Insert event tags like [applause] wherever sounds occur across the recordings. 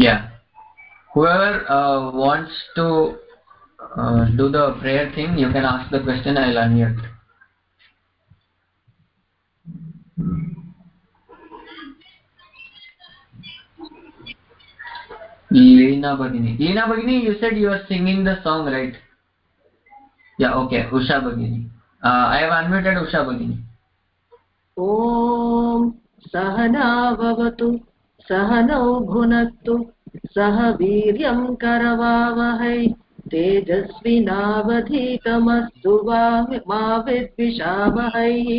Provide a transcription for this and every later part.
yeah whoever uh, wants to uh, do the prayer thing you can ask the question i'll unmute Leena Bagini. Leena Bagini, you said you are singing the song, right? Yeah, okay. Usha Bagini. Uh, I have unmuted Usha Bagini. ॐ सहना भवतु सहनौ भुनक्तु सह वीर्यं करवावहै तेजस्विनावधीतमस्तु मा विद्विषावहैः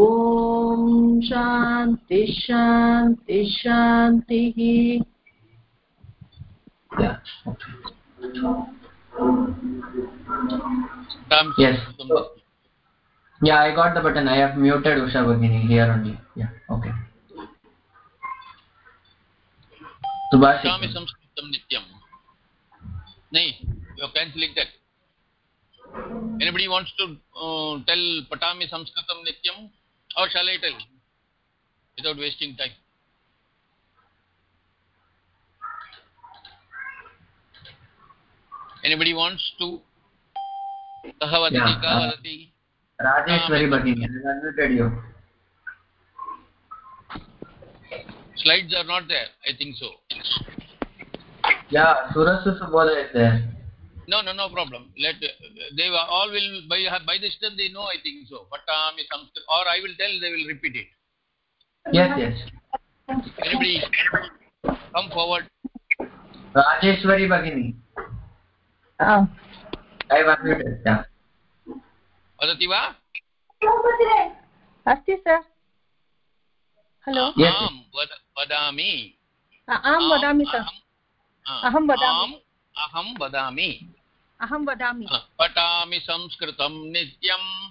ॐ शान्ति शान्ति शान्तिः yes yeah i got the button i have muted usha bagini here only yeah okay subhash pashami samskritam nityam you are cancelling that anybody wants to uh, tell patami samskritam nityam or shall i tell without wasting time anybody wants to kah vadati ka vadati rajeshwari bagini slides are not there i think so yeah surasu subodha is there no no no problem let they all will by by this time they know i think so patami samskrit or i will tell they will repeat it yes yes anybody come forward rajeshwari bagini i have unmuted yeah वदति वा अस्ति सर् hello आं वदामि। आं वदामि सर् अहं वदामि। अहं वदामि। अहं वदामि। पठामि संस्कृतं नित्यं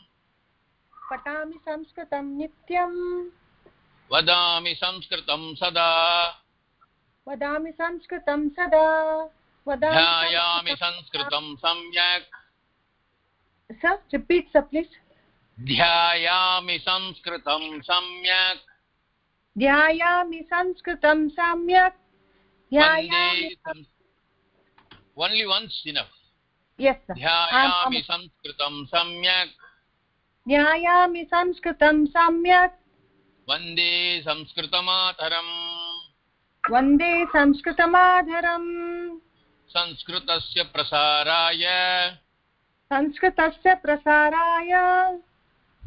पठामि संस्कृतं नित्यं वदामि संस्कृतं सदा। वदामि संस्कृतं सदा। ध्यायामि संस्कृतं सम्यक्। Sir repeat sir please. ध्यायामि संस्कृतं सम्यक्। ध्यायामि संस्कृतं सम्यक्। Only once enough. Yes sir. ध्यायामि संस्कृतं सम्यक्। ध्यायामि संस्कृतं सम्यक्। वंदे संस्कृतमातरम्। वंदे संस्कृतमाधरम्। संस्कृतस्य प्रसाराय। संस्कृतस्य प्रसाराय।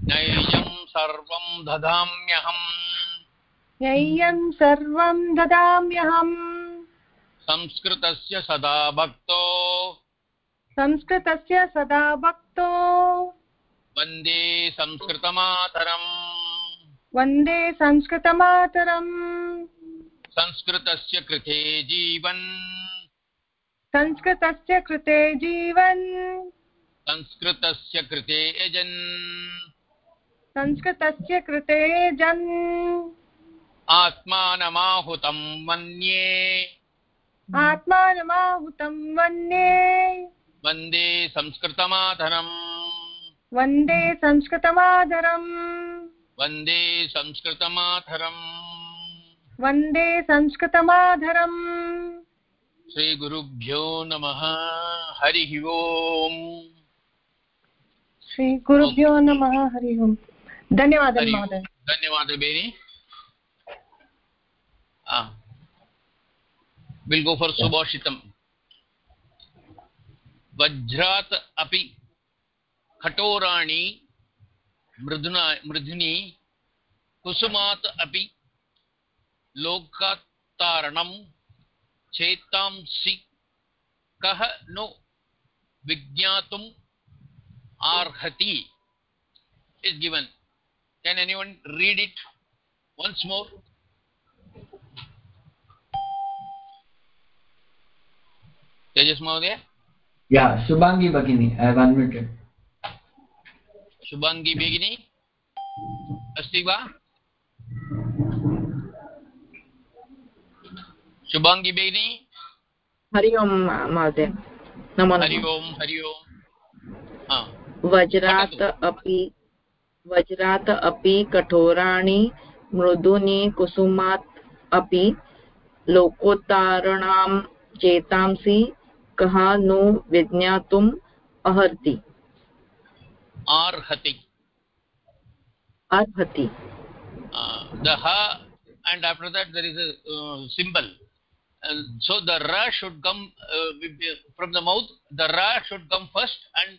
नैयं सर्वं ददाम्यहम् नैयं सर्वं ददाम्यहम्। संस्कृतस्य सदा भक्तो। संस्कृतस्य सदा भक्तो। वंदे संस्कृतमातरम्। वंदे संस्कृतमातरम्। संस्कृतस्य कृते जीवन्। संस्कृतस्य कृते जीवन्। संस्कृतस्य कृते यजन्। संस्कृतस्य कृते जन् आत्मानमाहुतं मन्ये आत्मानमाहुतं मन्ये वंदे संस्कृतमाधरम्। वंदे संस्कृतमाधरम्। वंदे संस्कृतमाधरम्। वंदे संस्कृतमाधरम्। श्रीगुरुभ्यो नमः। हरिः ओम्। श्रीगुरुभ्यो नमः। हरि ओम्। धन्यवादः महोदय। धन्यवादः बेनि। विल् गो फर् सुभाषितं वज्रात् अपि कठोराणि मृदुना मृदुनि कुसुमात् अपि लोकात्तारणं चेतांसि कः नो विज्ञातुम् arhati is given. Can anyone read it once more? Tejas महोदय या शुभांगी भगिनी आई वन मिनट शुभांगी भगिनी अस्ति वा शुभांगी भगिनी हरि ओम महोदय नमो हरि ओम हरि ओम वज्रात अपि वज्रात अपि कठोराणि मृदुनि कुसुमात् अपि लोकोत्तारणां चेतांसि कः नो विज्ञातुम् अर्हति arhati अर्हति uh, the ha and after that there is a uh, symbol and so the ra should come uh, from the mouth the ra should come first and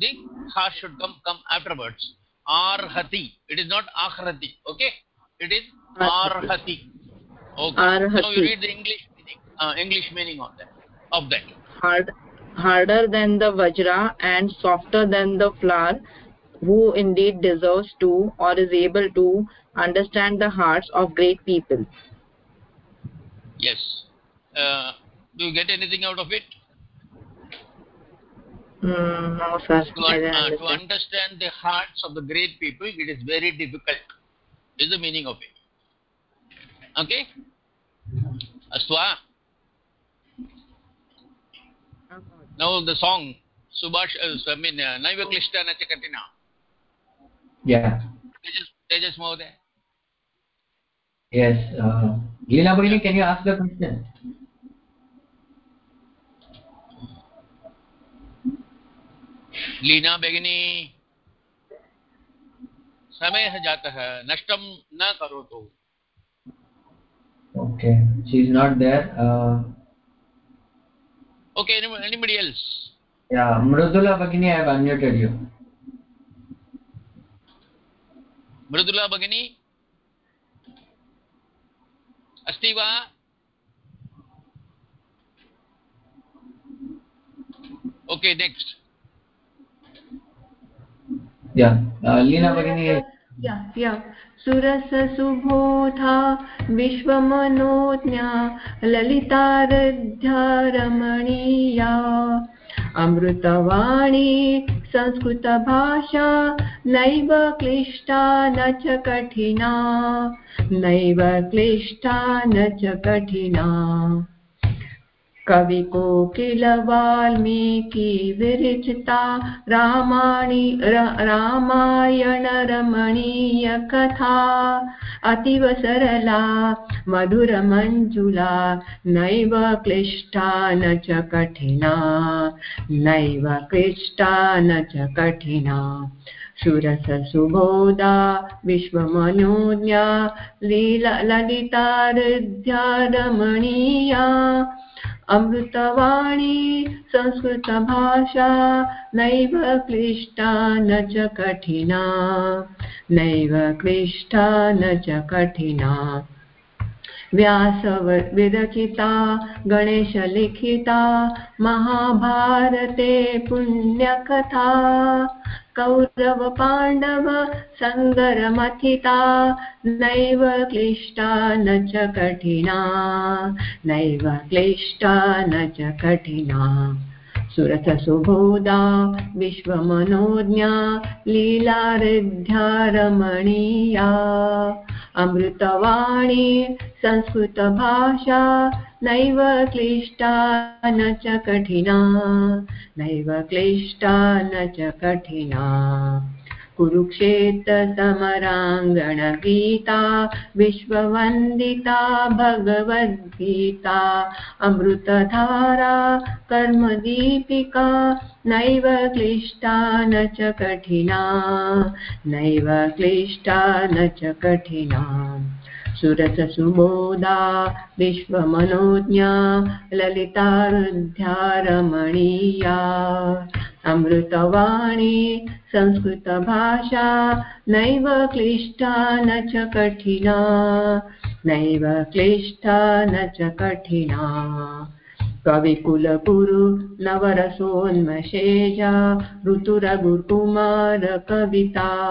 the ha should come come afterwards arhati it is not ahrati okay it is arhati okay Arhati. now you read the english meaning uh, english meaning of that of that hard harder than the vajra and softer than the flower who indeed deserves to or is able to understand the hearts of great people. Yes. Uh, do you get anything out of it? Mm, no sir. To, didn't uh, to understand. understand the hearts of the great people it is very difficult is the meaning of it. Okay? Astwa now the song subhash uh, i mean uh, naiva klishta na chakatina yeah tejas tejas mohoday yes uh, leela bagini can you ask the question Leena बेगिनी समयः जातः नष्टं न करोतु okay she is not there uh, okay any- anybody else yeah mrudula bagini i have unmuted you Mridula भगिनी अस्ति वा okay next yeah uh, leela bagini या या सुरससुबोधा, विश्वमनोज्ञा ललितारध्या रमणीया अमृतवाणी, संस्कृतभाषा, नैव क्लिष्टा न च कठिना। नैव क्लिष्टा न च कठिना। कविकोकिल वाल्मीकि विरचिता रमणीय कथा। अतीव सरला मधुरमञ्जुला नैव क्लिष्टा न च कठिना। नैव क्लिष्टा न च कठिना। सुरससुबोधा विश्वमनोज्ञा, लीला ललितारुध्या रमणीया। अमृतवाणी, संस्कृतभाषा, नैव क्लिष्टा न च कठिना। नैव क्लिष्टा न च कठिना। व्यासविरचिता, गणेशलिखिता, महाभारते पुण्यकथा। कौरवपाण्डव सङ्गरमथिता नैव क्लिष्टा न च कठिना नैव क्लिष्टा न च कठिना। सुरससुबोधा विश्वमनोज्ञा लीलारिध्या रमणीया अमृतवाणी, संस्कृतभाषा, नैव क्लिष्टा न च कठिना। नैव क्लिष्टा न च कठिना। कुरुक्षेत्रसमराङ्गणगीता विश्ववन्दिता, भगवद्गीता, अमृतधारा, कर्मदीपिका, नैव क्लिष्टा न च कठिना, नैव क्लिष्टा न च कठिना। सुरससुबोधा, विश्वमनोज्ञा ललितारुध्या रमणीया अमृतवाणी, संस्कृतभाषा, नैव क्लिष्टा न च कठिना। नैव क्लिष्टा न च कठिना। कविकुलगुरु नवरसोन्मशेजा ऋतुरघुकुमार कविता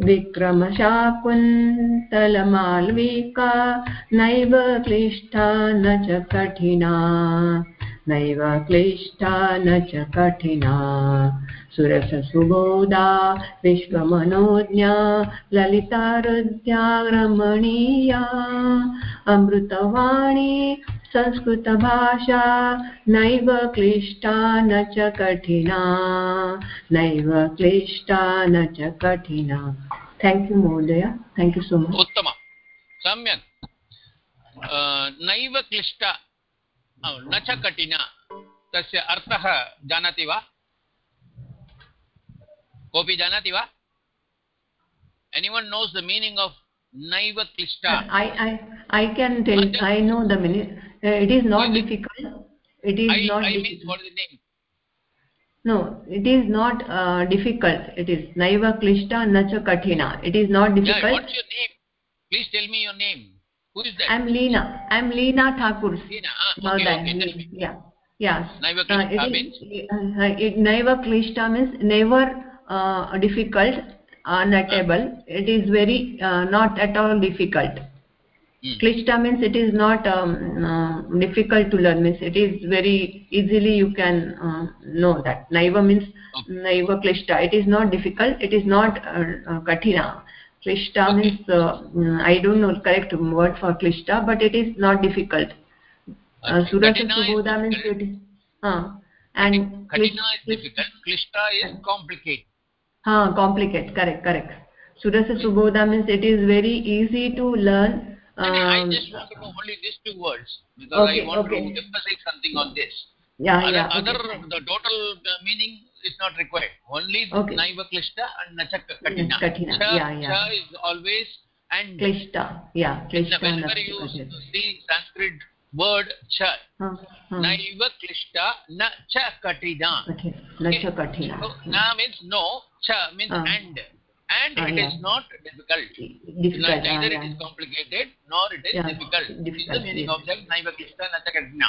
विक्रमशाकुन्तलमाल्विका नैव क्लिष्टा न च कठिना, नैव क्लिष्टा न च कठिना। सुरससुबोधा, विश्वमनोज्ञा, ललितारुद्या रमणीया, अमृतवाणी संस्कृतभाषा नैव क्लिष्टा न च कठिना। नैव क्लिष्टा न च कठिना। थैंक यू महोदय। थैंक यू सो मच उत्तम। सम्यक्। नैव क्लिष्ट न च कठिन तस्य अर्थः जानाति वा? कोऽपि जानाति वा? Anyone knows the meaning of नैव क्लिष्ट? I, I, I can tell, I know the meaning. Uh, it is not difficult. It is I, not I mean difficult. what is the name No, it is not uh, difficult. It is naiva klishta nacha kathina. It is not yeah difficult. what's your name please tell me your name who is that I'm Leena. I'm Leena Thakur. Leena, ah, okay, okay, tell me. Yeah. Yeah. Naiva Uh, klishta it means? uh, it, naiva klishta means never uh, difficult, unattainable. It is very uh, not at all difficult. Hmm. Klishta means it is not um, uh, difficult to learn. Means it is very easily you can uh, know that. Naiva means Okay. naiva klishta. It is not difficult. It is not uh, uh, kathina. Klishta Okay. means uh, I don't know correct word for klishta, but it is not difficult. Uh. Surasa Subodha means it is. Uh, and Kathina is difficult klishta is complicated हाँ complicate correct correct surasa subodha means it is very easy to learn I, I um, just want to know only these two words because Okay, I want okay. to emphasize something on this. yeah other, yeah other okay. the total meaning is not required. Only Okay. naiva klishta and nacha katina. kathina, Cha, yeah, yeah. cha is always and klishta yeah klishta whenever you see Sanskrit word cha, हाँ, हाँ, naiva klishta na cha katina. kathina nacha kathina So na means no, cha means Ah. and. And Ah, it is not difficult. difficult Neither ah, it is complicated nor it is difficult. This is the meaning of that naiva katina.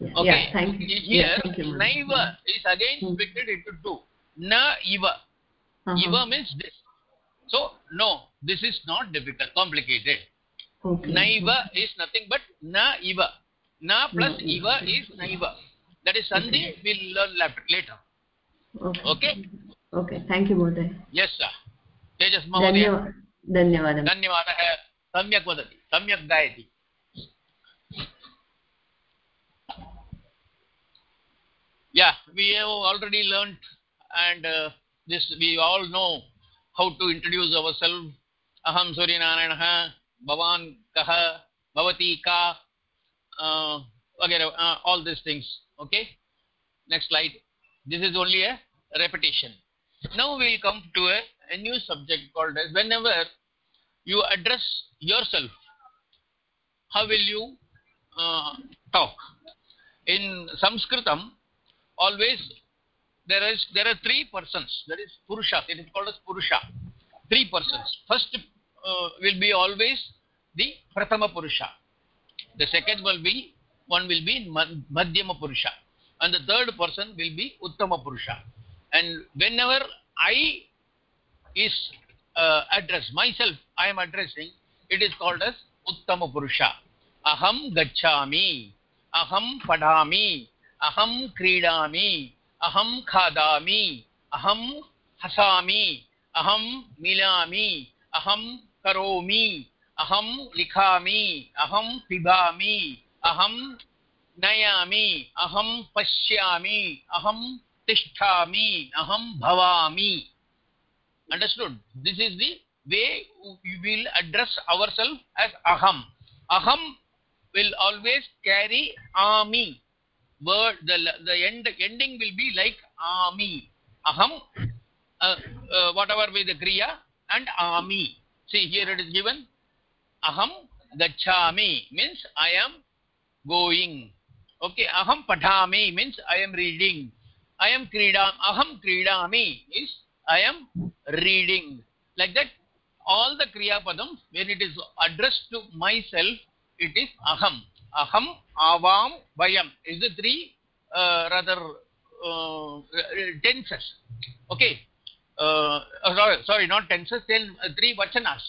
yeah Okay. thank you Here, yeah, thank you ma'am. naiva is again Hmm. into two. Na iva. Uh-huh. Iva means this. So, no, this is not difficult, complicated. okay Naiva is nothing but na iva. Na plus iva is naiva. That is Sandhi, we'll learn later. okay Okay? thank you Moday Yes, sir. Tejas Mahodaya. धन्यवाद धन्यवादः सम्यक् वदति सम्यक् गायति yeah we have already learnt and uh, this we all know how to introduce ourselves aham suryanarayanah bhavan kah bhavati ka uh, वगैरह uh, all these things okay next slide this is only a repetition now we will come to a, a new subject called as whenever you address yourself how will you uh, talk? In sanskritam always there is there are three persons. That is purusha. It is called as purusha. Three persons. First uh, will be always the prathama purusha. The second will be one will be Ma- madhyama purusha. And the third person will be uttama purusha and whenever i is uh, addressed myself i am addressing it is called as uttama purusha. Aham gachami aham padami aham kridami aham khadami aham hasami aham milami aham karomi aham likhami aham pibami aham nayami aham pashyami aham tishtami aham bhavami understood this is the way we will address ourselves as aham aham will always carry ami word the the end ending will be like ami aham uh, uh, whatever be the kriya and ami see here it is given aham gachami means i am going okay aham padhami means i am reading i am kridam aham kridami is i am reading. Like that all the kriya padam when it is addressed to myself it is aham. Aham avam vayam. Is the three uh, rather uh, tenses. Okay. Uh, sorry, sorry not tenses then three vachanas.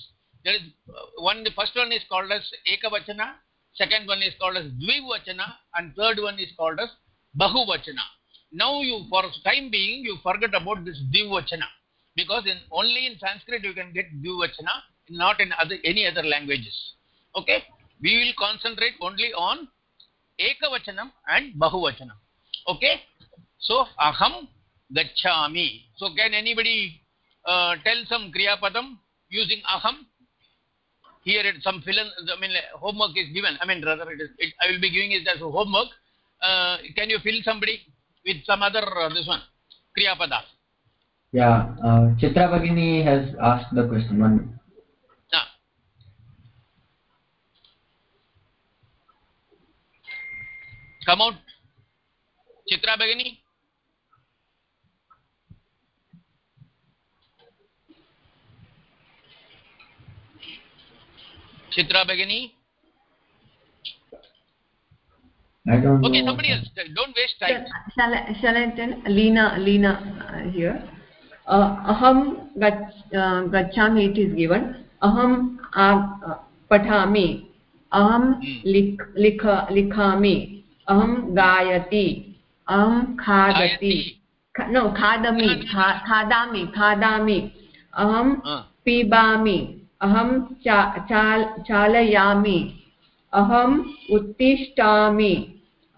There is uh, one the first one is called as ekavachana second one is called as dvivachana and third one is called as bahuvachana now you for time being you forget about this dvivachana because in only in sanskrit you can get dvivachana not in other any other languages. Okay? We will concentrate only on ekavachanam and bahuvachanam. Okay? So aham gachami so can anybody uh, tell some kriya padam using aham? Here it, some fill I mean, homework is given. I mean, rather, it is, it, I will be giving it as homework. Uh, can you fill somebody with some other, uh, this one, Kriya Pada? Yeah, uh, Chitra Bhagini has asked the question. One. Ah. Come out. Chitra Bhagini. Chitra Bhagini. I don't Okay, know. somebody else. Don't waste time. shall I, shall I tell Leena Leena uh, here uh, aham gach, uh, gachami it is given aham uh, pathami aham Hmm. lik, likha likhami aham gayati aham khadati Gayati. Kha- no khadami kha, khadami khadami aham Ah. pibami aham cha, chal, chalayami अहम् उत्तिष्ठामि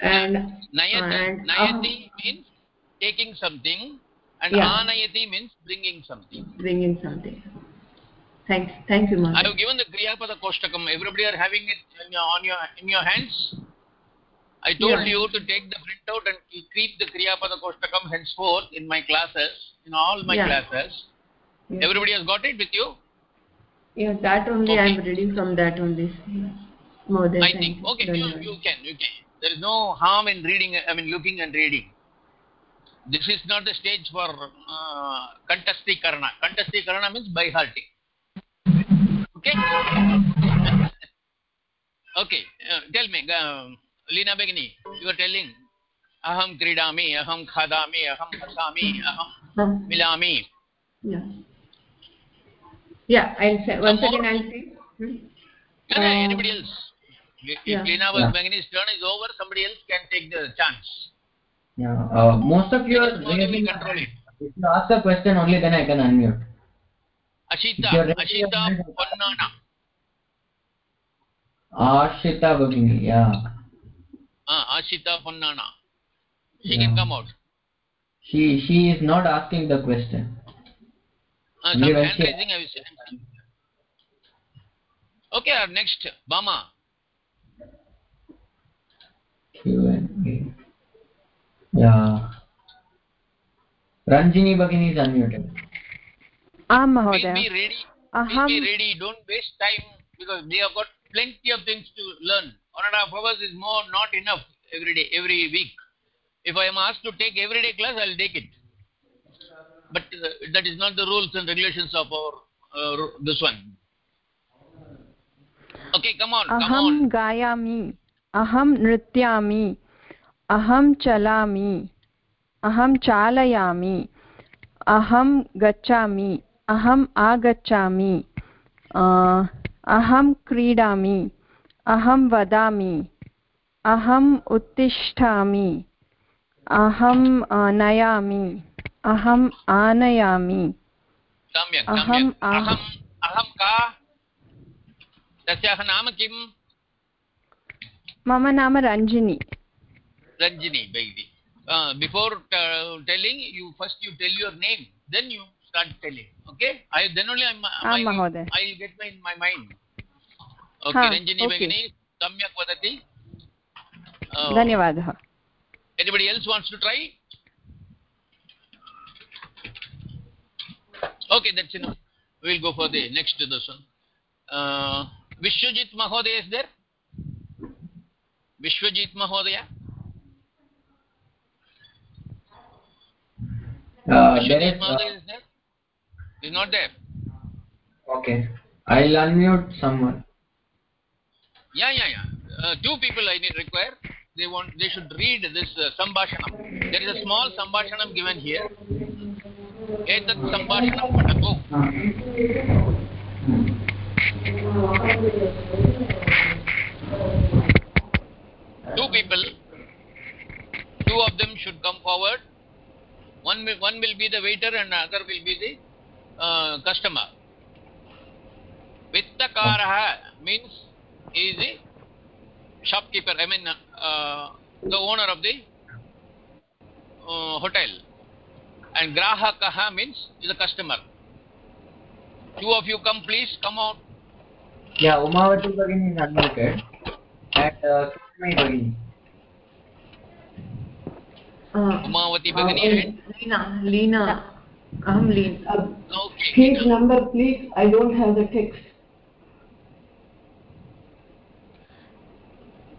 and Nayati. Nayati uh-huh. means taking something, and Yeah. anayati means bringing something. bringing something thanks thank you I have given the kriya Kriyapada Koshtakam. Everybody are having it in your, on your in your hands. I told Yeah. you to take the printout and keep the kriya Kriyapada Koshtakam henceforth in my classes, in all my Yeah. classes. yeah. Everybody has got it with you? yeah that only Okay. i'm reading from that only more than I think. Okay, you, you can, you can. There is no harm in reading, I mean, looking and reading. This is not the stage for uh, Kantasti Karana. Kantasti Karana means by hearting. Okay? [laughs] okay, uh, tell me, uh, Leena Begini, you are telling, Aham Kridami, Aham Khadami, Aham Hasami, Aham Milami. yeah yeah i'll say once again i'll say hmm? Uh, anybody else? If yeah. Leena Yeah. Begini's turn is over, somebody else can take the chance. Yeah, uh, most of you are Just slowly raising we control it. If you ask a question only, then I can unmute. Ashita, Ashita you're. Ponnana. Ashita Bhagini, yeah. Ah, Ashita Ponnana. She Yeah. can come out. She she is not asking the question. Uh, Only some when hand raising I will say. Okay, our next, Bama. Q&A. Yeah. Ranjini Bhagini is unmuted. आं महोदय be ready. Please अहं be ready. Don't waste time because we have got plenty of things to learn. One and a half hours is more not enough every day, every week. If I am asked to take every day class, I'll take it. But uh, that is not the rules and regulations of our uh, ru- this one. Okay, come on, come अहं on. गायामि अहं नृत्यामि अहं चलामि अहं चालयामि अहं गच्छामि अहम् आगच्छामि अहं क्रीडामि अहं वदामि अहम् उत्तिष्ठामि अहं नयामि अहम् आनयामि। अहम् अहं का? तस्याः नाम किं मम नाम रञ्जिनी। रञ्जिनी भगिनि before telling you first you tell your name then you start telling okay I then only I महोदय। I will get my in my mind okay Ranjini भगिनि सम्यक् वदति। धन्यवादः। Anybody else wants to try okay that's in will go for the next Darshan Vishwajit महोदय is there Vishwajit Mahodaya? Uh, there uh, is there? He's not there. okay. I'll unmute someone. Yeah, yeah, yeah. Uh, two people I need require. They want. They should read this uh, sambhashanam. There is a small sambhashanam given here. Etat sambhashanam padatu. Two people, two of them should come forward. One will, one will be the waiter and other will be the uh, customer. Vittakaraha means he is the shopkeeper, I mean uh, the owner of the uh, hotel. And Grahakaha means is a customer. Two of you come please, come out. Yeah, Umavati Bagini is. And uh, Kismai Bagini. Uh, Umavati uh, Bagini and Leena, Leena, Aham Leena. Uh, okay. Page number, please. I don't have the text.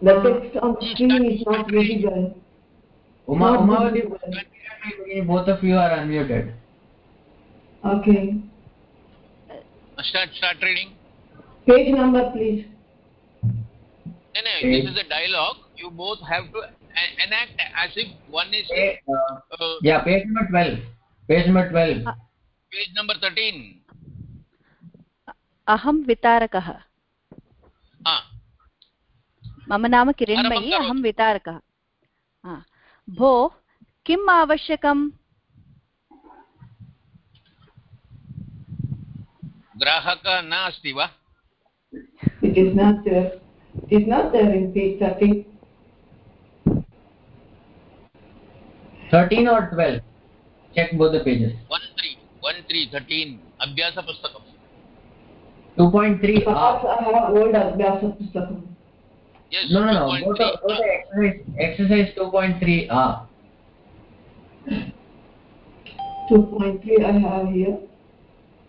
The text on screen is not visible. Uma, Not Umavati visible. Both of you are unmuted. Okay. Start, start reading. Page number, please. No, no, this is a dialogue. You both have to e- enact as if one is Eh, uh, uh, yeah, page number 12. Page number 12. page number 13. अहं वितारकः Ah, मम नाम किरण्मयी अहं वितारकः भो किम् आवश्यकम् ग्राहकः न अस्ति वा is not there in page thirteen? 13 or 12 check both the pages. 1 3 13 abhyasa pustakam. 2.3 perhaps i have old abhyasa pustakam. Yes no no no. go to, go to exercise exercise 2.3 ah. 2.3 i have here.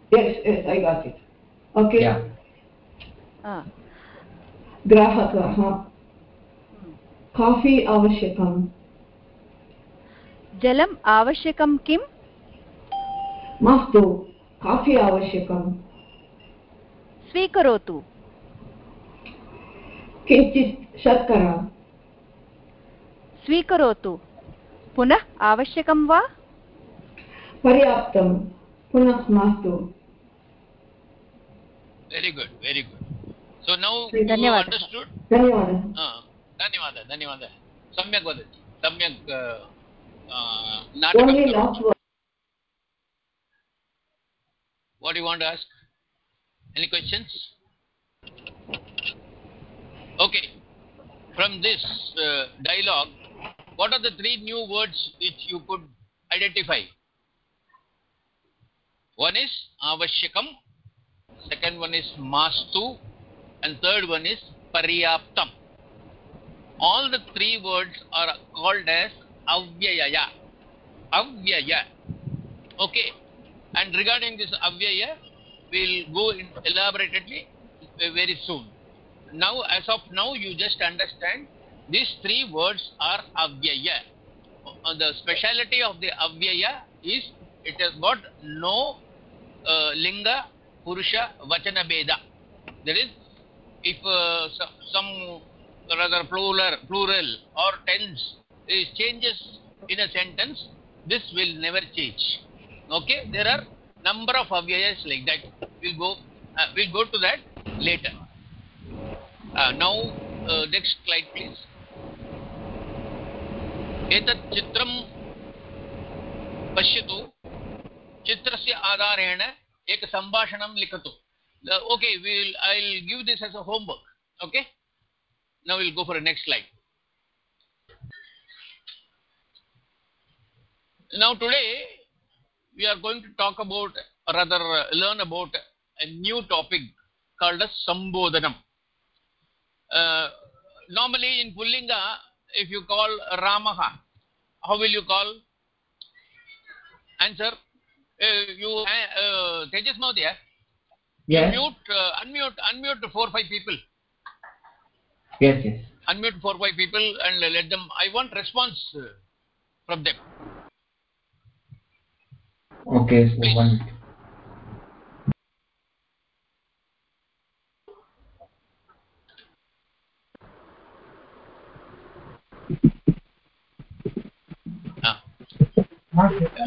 Yes yes i got it. Okay. Yeah. Ah. ग्राहकः। काफ़ी आवश्यकम्। जलम् आवश्यकं किम्? मास्तु काफ़ी आवश्यकम्। स्वीकरोतु। किञ्चित् शर्करा। स्वीकरोतु। पुनः आवश्यकं वा? पर्याप्तं। पुनः मास्तु। Very good, very good. So now धन्यवादः। you understood? धन्यवादः Ah, धन्यवादः धन्यवादः सम्यक् वदति सम्यक् uh, uh, Only नाटकं last करोति word. What do you want to ask? Any questions? Okay. From this uh, dialogue, what are the three new words which you could identify? One is avashyakam, second one is mastu, and third one is paryaptam. All the three words are called as avyaya. Avyaya. Okay. And regarding this avyaya, we'll go in very soon. Now, as of now, you just understand these three words are avyaya. Uh, the speciality of the avyaya is it has got no uh, linga, purusha, vachana beda. That is, if uh, some, some rather plural, plural or tense is changes in a sentence, this will never change. Okay, there are number of avyayas like that. We'll go, uh, we'll go to that later. Uh, now, uh, next slide, please. एतत् चित्रं पश्यतु चित्रस्य आधारेण एक सम्भाषणं लिखतु Uh, okay we'll i'll give this as a homework okay? Now we'll go for the next slide. Now today we are going to talk about or rather uh, learn about a new topic called as sambodhanam. Uh, normally in pullinga if you call ramaha how will you call? Answer uh, you uh, uh, tejas Yes. mute uh, unmute unmute four five people Yes, yes. unmute four five people and let them i want response uh, from them Okay, so Please. one. Ah.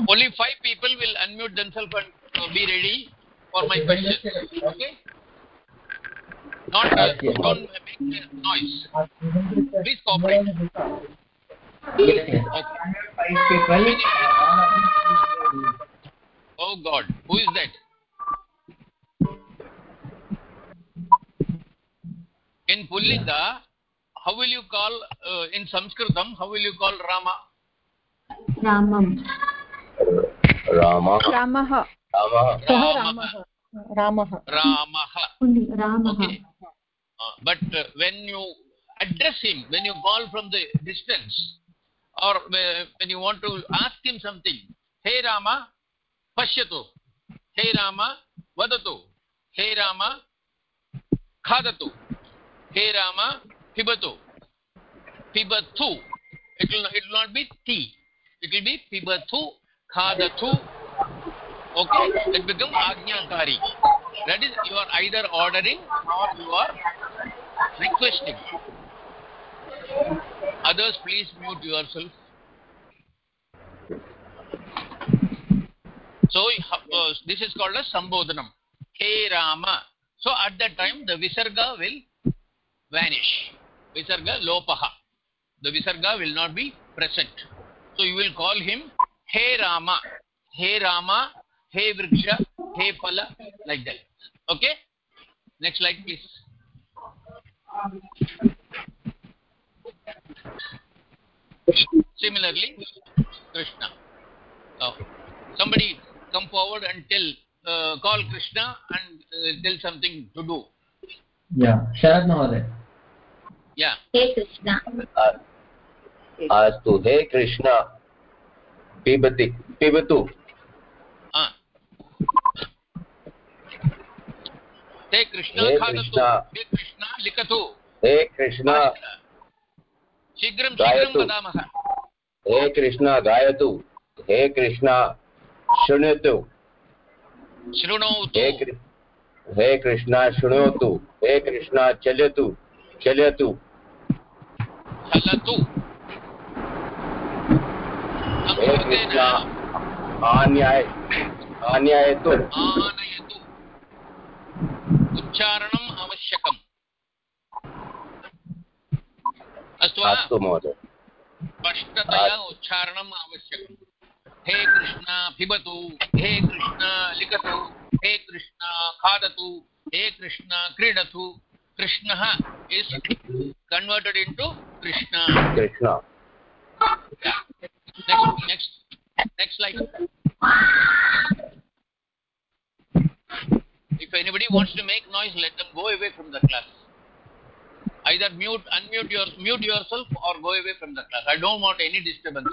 only five people will unmute themselves and uh, be ready for my question. Okay? Not, uh, don't make noise. Please cooperate. Okay. Oh God, who is that? In Pullinda, how will you call, uh, in Sanskritam, how will you call Rama? Ramam. Rama. Ramaha. But when you address him when you call from the distance or when you want to ask him something हे राम पश्यतु। हे राम वदतु। हे राम खादतु। हे राम पिबतु। पिबथु it will not be ति it will be पिबथु खादतु Okay? It becomes Ajnakari. That is, you are either ordering or you are requesting. Others, please mute yourself. So, uh, this is called as Sambodhanam. Hey Rama. So, at that time, the Visarga will vanish. Visarga Lopaha. The Visarga will not be present. So, you will call him Hey Rama. Hey Rama. Hey Vriksha. Hey Phala. Like that. Okay? Next slide, please. Similarly, Krishna. Oh, somebody come forward and tell, uh, call Krishna and uh, tell something to do. Yeah. Sharad Mahoday. Yeah. हे कृष्ण अस्तु हे कृष्ण पिबति पिबतु Ah. Hey khadatu. Krishna. Hey Krishna likatu. हे कृष्ण। शीघ्रं शीघ्रं वदामः। हे कृष्ण गायतु। हे कृष्ण शृणोतु। शृणोतु। हे हे कृष्ण शृणोतु। हे कृष्ण चलतु। चलतु। चलतु। हे कृष्ण आन्याय आन्यायतु। आनयतु। उच्चारणम् आवश्यकम्। अस्तु वा अस्तु महोदय। स्पष्टतया उच्चारणम् आवश्यकम्। हे कृष्ण पिबतु हे कृष्ण लिखतु हे कृष्ण खादतु हे कृष्ण क्रीडतु। कृष्णः is converted into Krishna. Krishna. Next next next if anybody wants to make noise let them go away from the class either mute unmute your mute yourself or go away from the class i don't want any disturbance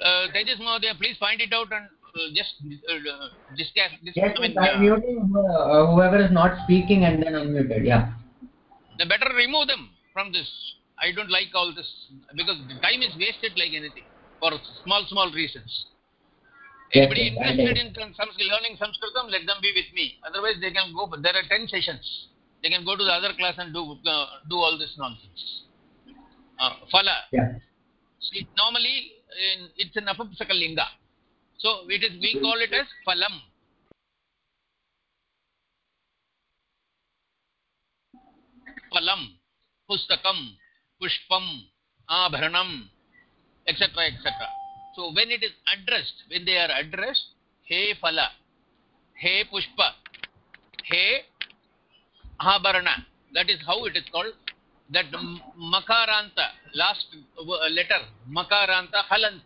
uh, tejas Mahodaya, please find it out and uh, just uh, discuss this Yes, I mean, yes, uh, muting uh, whoever is not speaking and then unmuted. Yeah. the better remove them from this i don't like all this because the time is wasted like anything for small small reasons anybody interested in some learning sanskritam let them be with me. Otherwise they can go there are 10 sessions. They can go to the other class and do uh, do all this nonsense. Uh, phala Yeah. see normally in, it's an apapsakalinga so it is we call it as phalam. Phalam. Pustakam. Pushpam. Abharanam. Etc etc so when it is addressed when they are addressed he phala he pushpa he abharana that is how it is called. That makaranta last letter makaranta halant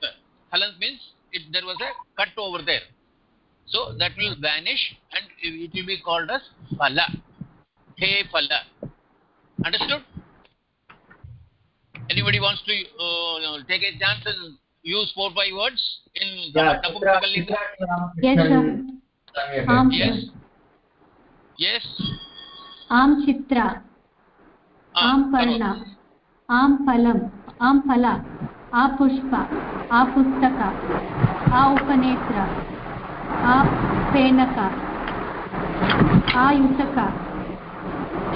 halant means it, there was a cut over there. So that will vanish and it will be called as phala. He phala. Understood? Anybody wants to uh, take a chance and use four five words in Yeah. Napumsakalinga? Yes, yes yes Chitra Ah, आम् पर्ण फलम् आम् फल आ पुष्प आ उपनेत्र आ फेनक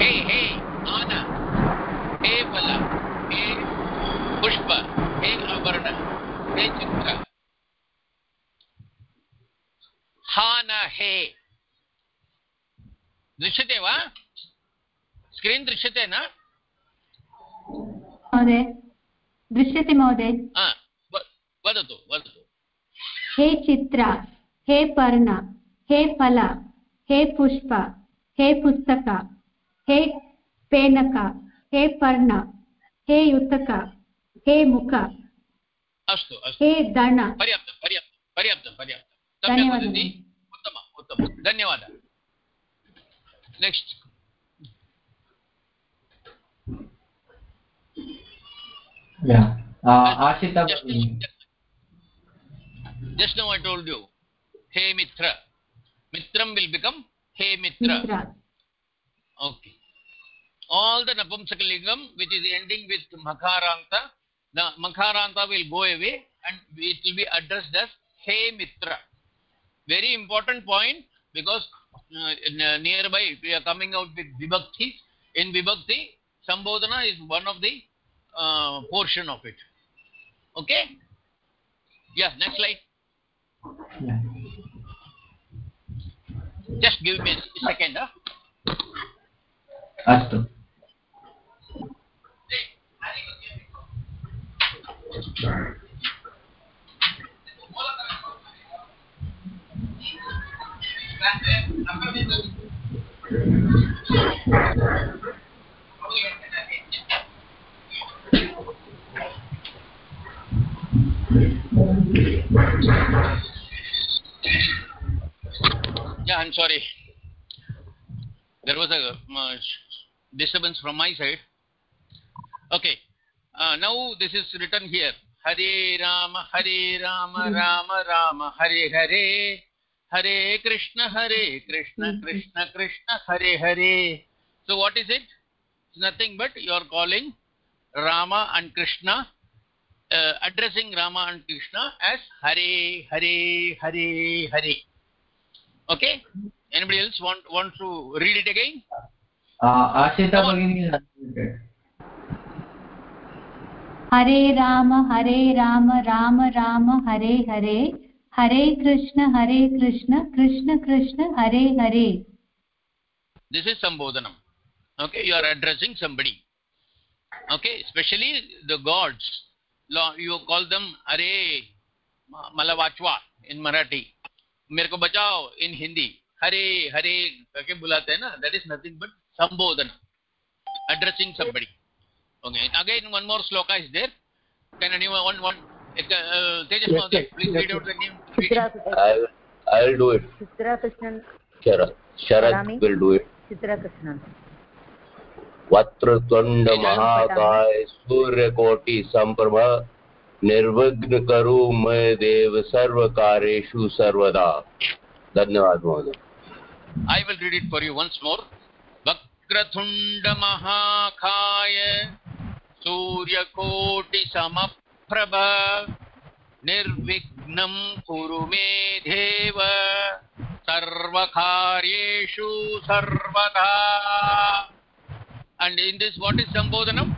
हे हे आना हे फल हे पुष्प हे आवरण हे चित्र हा न हे। दृश्यते वा? स्क्रीन् दृश्यते न? महोदय दृश्यते महोदय। वदतु वदतु। हे चित्र हे पर्ण हे फल हे पुष्प हे पुस्तक हे फेनक हे पर्ण हे युतक हे मुख अस्तु हे पर्याप्तं पर्याप्तं पर्याप्तं पर्याप्तं सम्यक् धन्यवादः वदति उत्तमम् उत्तमं धन्यवादः next. Uh, just now i told you hey mitra mitram will become hey mitra मित्र okay all the napumsakalingam which is ending with makaranta the makaranta will go away and it will be addressed as hey mitra very important point because uh, n- nearby we are coming out with vibhakti in vibhakti sambodhana is one of the uh, portion of it okay yeah next slide Yeah. just give me a second huh? अस्तु Yeah, I'm sorry. There was a uh, disturbance from my side. Okay. Uh, now this is written here. Hare Rama, Hare Rama, Rama Rama, Hare Hare. Hare Krishna, Hare Krishna, Krishna Krishna, Hare Hare. So what is it? It's nothing but you are calling Rama and Krishna, uh, addressing Rama and Krishna as Hare, Hare, Hare, Hare. Okay? Anybody else want want to read it again? Uh, Ashita Come on. Bhagini is unmuted. Hare Rama Hare Rama Rama Rama, Hare Hare. Hare Krishna Hare Krishna Krishna Krishna, Hare Hare. This is संबोधनम okay you are addressing somebody. Okay specially the gods you call them अरे मला इन मराठी मेरे को बचाओ इन हिंदी हरे हरे करके बुलाते हैं ना? That is nothing but संबोधन addressing somebody. Okay. Again, one more sloka is there. Can anyone one one? Uh, Tejas Mahoday, please yes, read out the name. I'll, I'll do it. Chitra Chitra Krishnan Sharad. Sharad will do it. Chitra Chitra Krishnan Vakratunda महाकाय सूर्यकोटि संप्रभ निर्विघ्न करो मैं देव सर्व कार्येषु सर्वदा धन्यवाद महोदय I will read it for you once more. Vakrathunda Mahakaya सूर्यकोटिसमप्रभ। निर्विघ्नं कुरु मे देव सर्वकार्येषु सर्वदा। And in this what is सम्बोधनम्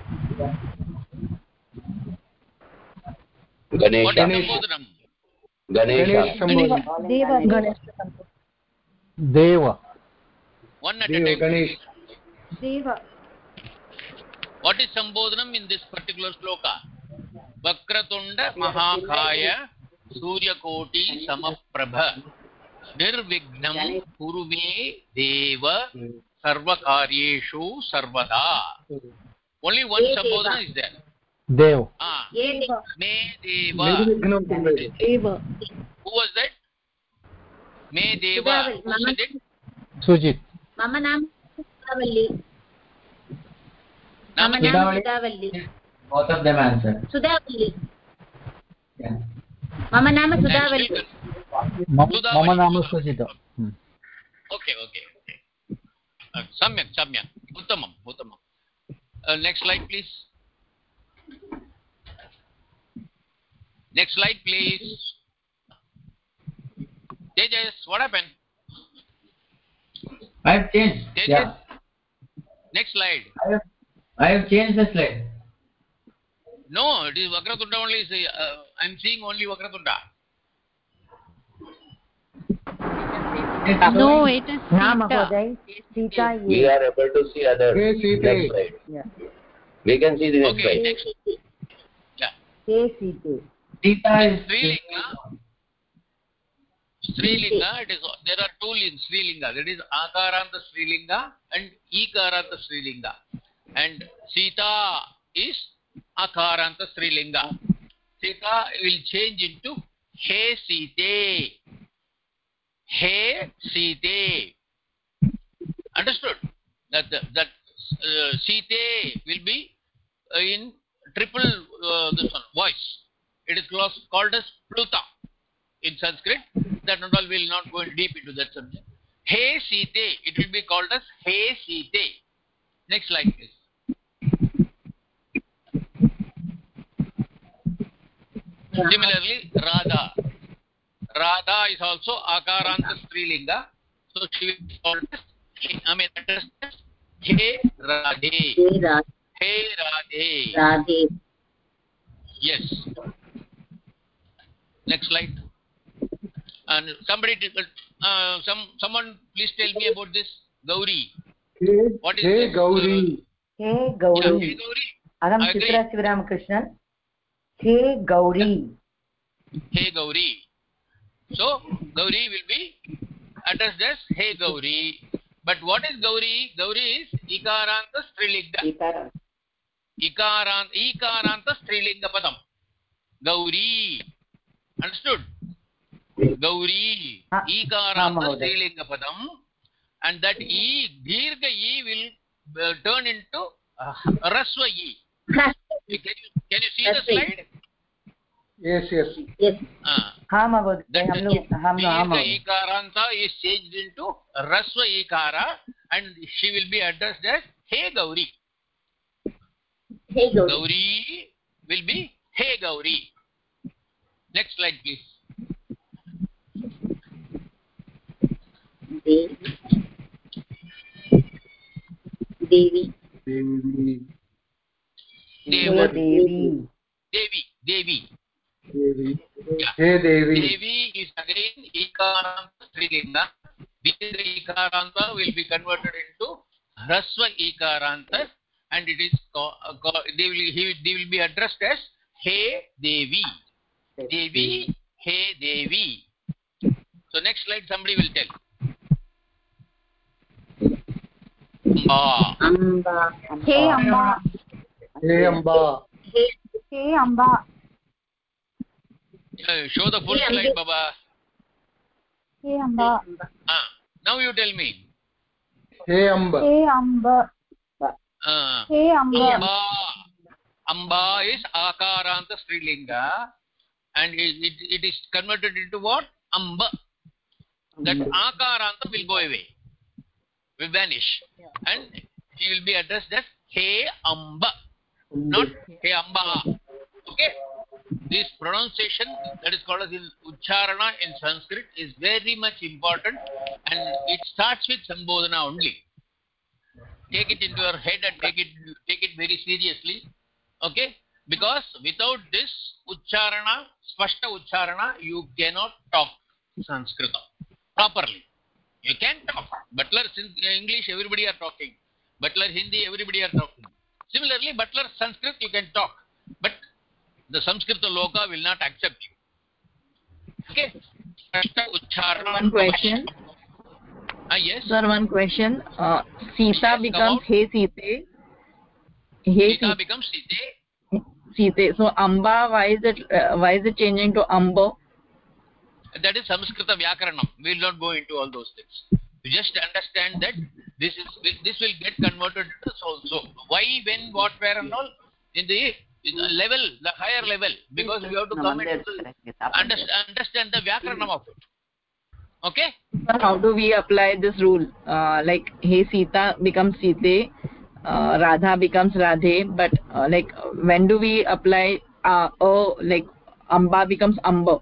Ganesha What is Sambodhanam in this particular sloka? Vakratunda Mahakaya Suryakoti Samaprabha Nirvignam Kurume Deva Sarvakaryeshu Sarvada. Only one Sambodhana is there. देव Ah, देव Me Deva. निर्विघ्नं कुर्वते देव Who was that? Me Deva. Who said it? सुजित मम नाम मम नाम. सुधावल्ली Both of them answered. सुधावल्ली Yeah. मम नाम सुधावली. मम सुजित हम्म. Uh. Uh, slide, please. Next slide, please. Tejas, what happened? I have changed. Tejas? Yeah. Next slide. I have, I have changed the slide. No, it is Vakratunda only. Is, uh, I'm seeing only Vakratunda. No, it is Sita. Sita We are able to see other Hey, Sita. left side. Yeah. We can see the next Okay, slide. next. Yeah. Te Sita. Sita is Strilinga. Strilinga, it is, there are two in Strilinga. That is Akaranta Strilinga and Ikaranta Strilinga. And Sita is Akaranta Strilinga. Sita will change into He Site. He Site. Understood? That, that, that uh, will be uh, in triple uh, this one, voice. It is called, called as Pluta in Sanskrit. That not all will not go deep into that subject. He Site, it will be called as He Site. Next slide, please. Similarly, Radha. Radha is also Akaranta Strilinga. So she will be called as, I mean, addressed as He Radhe. He Radhe. Radhe. Yes. Next slide. And somebody, uh, some someone, please tell me about this Gauri. What is Hey, this? Gauri. Hey, Yeah, Gauri. hey Gauri. Aham I agree. Chitra Sivaramakrishnan. Hey, Gauri. Hey Gauri. So Gauri will be addressed as Hey Gauri. But what is Gauri? Gauri is Ikaranta Strilinga. Ikara. Ikarant, Ikaranta Strilinga Padam. Gauri. Understood? Gauri. Ikaranta. Strilinga Padam. And that E, Dirgha E will uh, turn into uh, Raswa E. Can you, can you see the Raswa E. slide? Yes, yes. Yes. Ah. हाँ हम लोग हम लोग हाँ Dirgha महोदय Ikaranta is changed into Raswa Ikara and she will be addressed as Hey Gauri. Hey Gauri. Gauri will be Hey Gauri. Next slide, please. Devi. Devi. Devi. हे Devi. देवी Devi. Devi. Devi. Yeah. Hey, Devi. Devi is again Ikaranta Strilinga. Dirgha Ikaranta will be converted into Raswa Ikaranta and it is co- uh, co- they will he will, they will be addressed as Hey Devi. Devi, Hey Devi. So next slide somebody will tell. Amba. Amba. Hey Amba. Hey, Amba. Hey Amba. Uh, show the full Hey, slide, Baba. Hey Amba. Ah, now you tell me. Hey, Amba. Hey Amba. Uh, Hey Amba. Amba. Amba is Akaranta Strilinga and it, it, it is converted into what? Amba. That Akaranta will go away, will vanish. And he will be addressed as Hey Amba, not Hey Amba. Okay? This pronunciation that is called as in Ucharana in Sanskrit is very much important and it starts with Sambodhana only. Take it into your head and take it take it very seriously. Okay? Because without this Ucharana, Spashta Ucharana, you cannot talk Sanskrit properly. You can talk. Butler since English everybody are talking. Butler Hindi everybody are talking. Similarly, Butler Sanskrit you can talk. But the Sanskrit Loka will not accept you. Okay? One question. Ah, yes. Sir, one question. Uh, Sita Yes, becomes. Hey Sita. Hey Sita Sita. becomes Sita. Sita. So Amba, why is it uh, why is it changing to Amba? that is Samskrita Vyakaranam. We will not go into all those things. You just understand that this is this will get converted to so so. Why, when, what, where, and all in the in the level, the higher level, because we have to come and understand, understand the Vyakaranam of it. Okay? Sir, how do we apply this rule? Uh, like Hey Sita becomes Sita, uh, Radha becomes Radhe, but uh, like when do we apply uh, oh like Amba becomes Amba?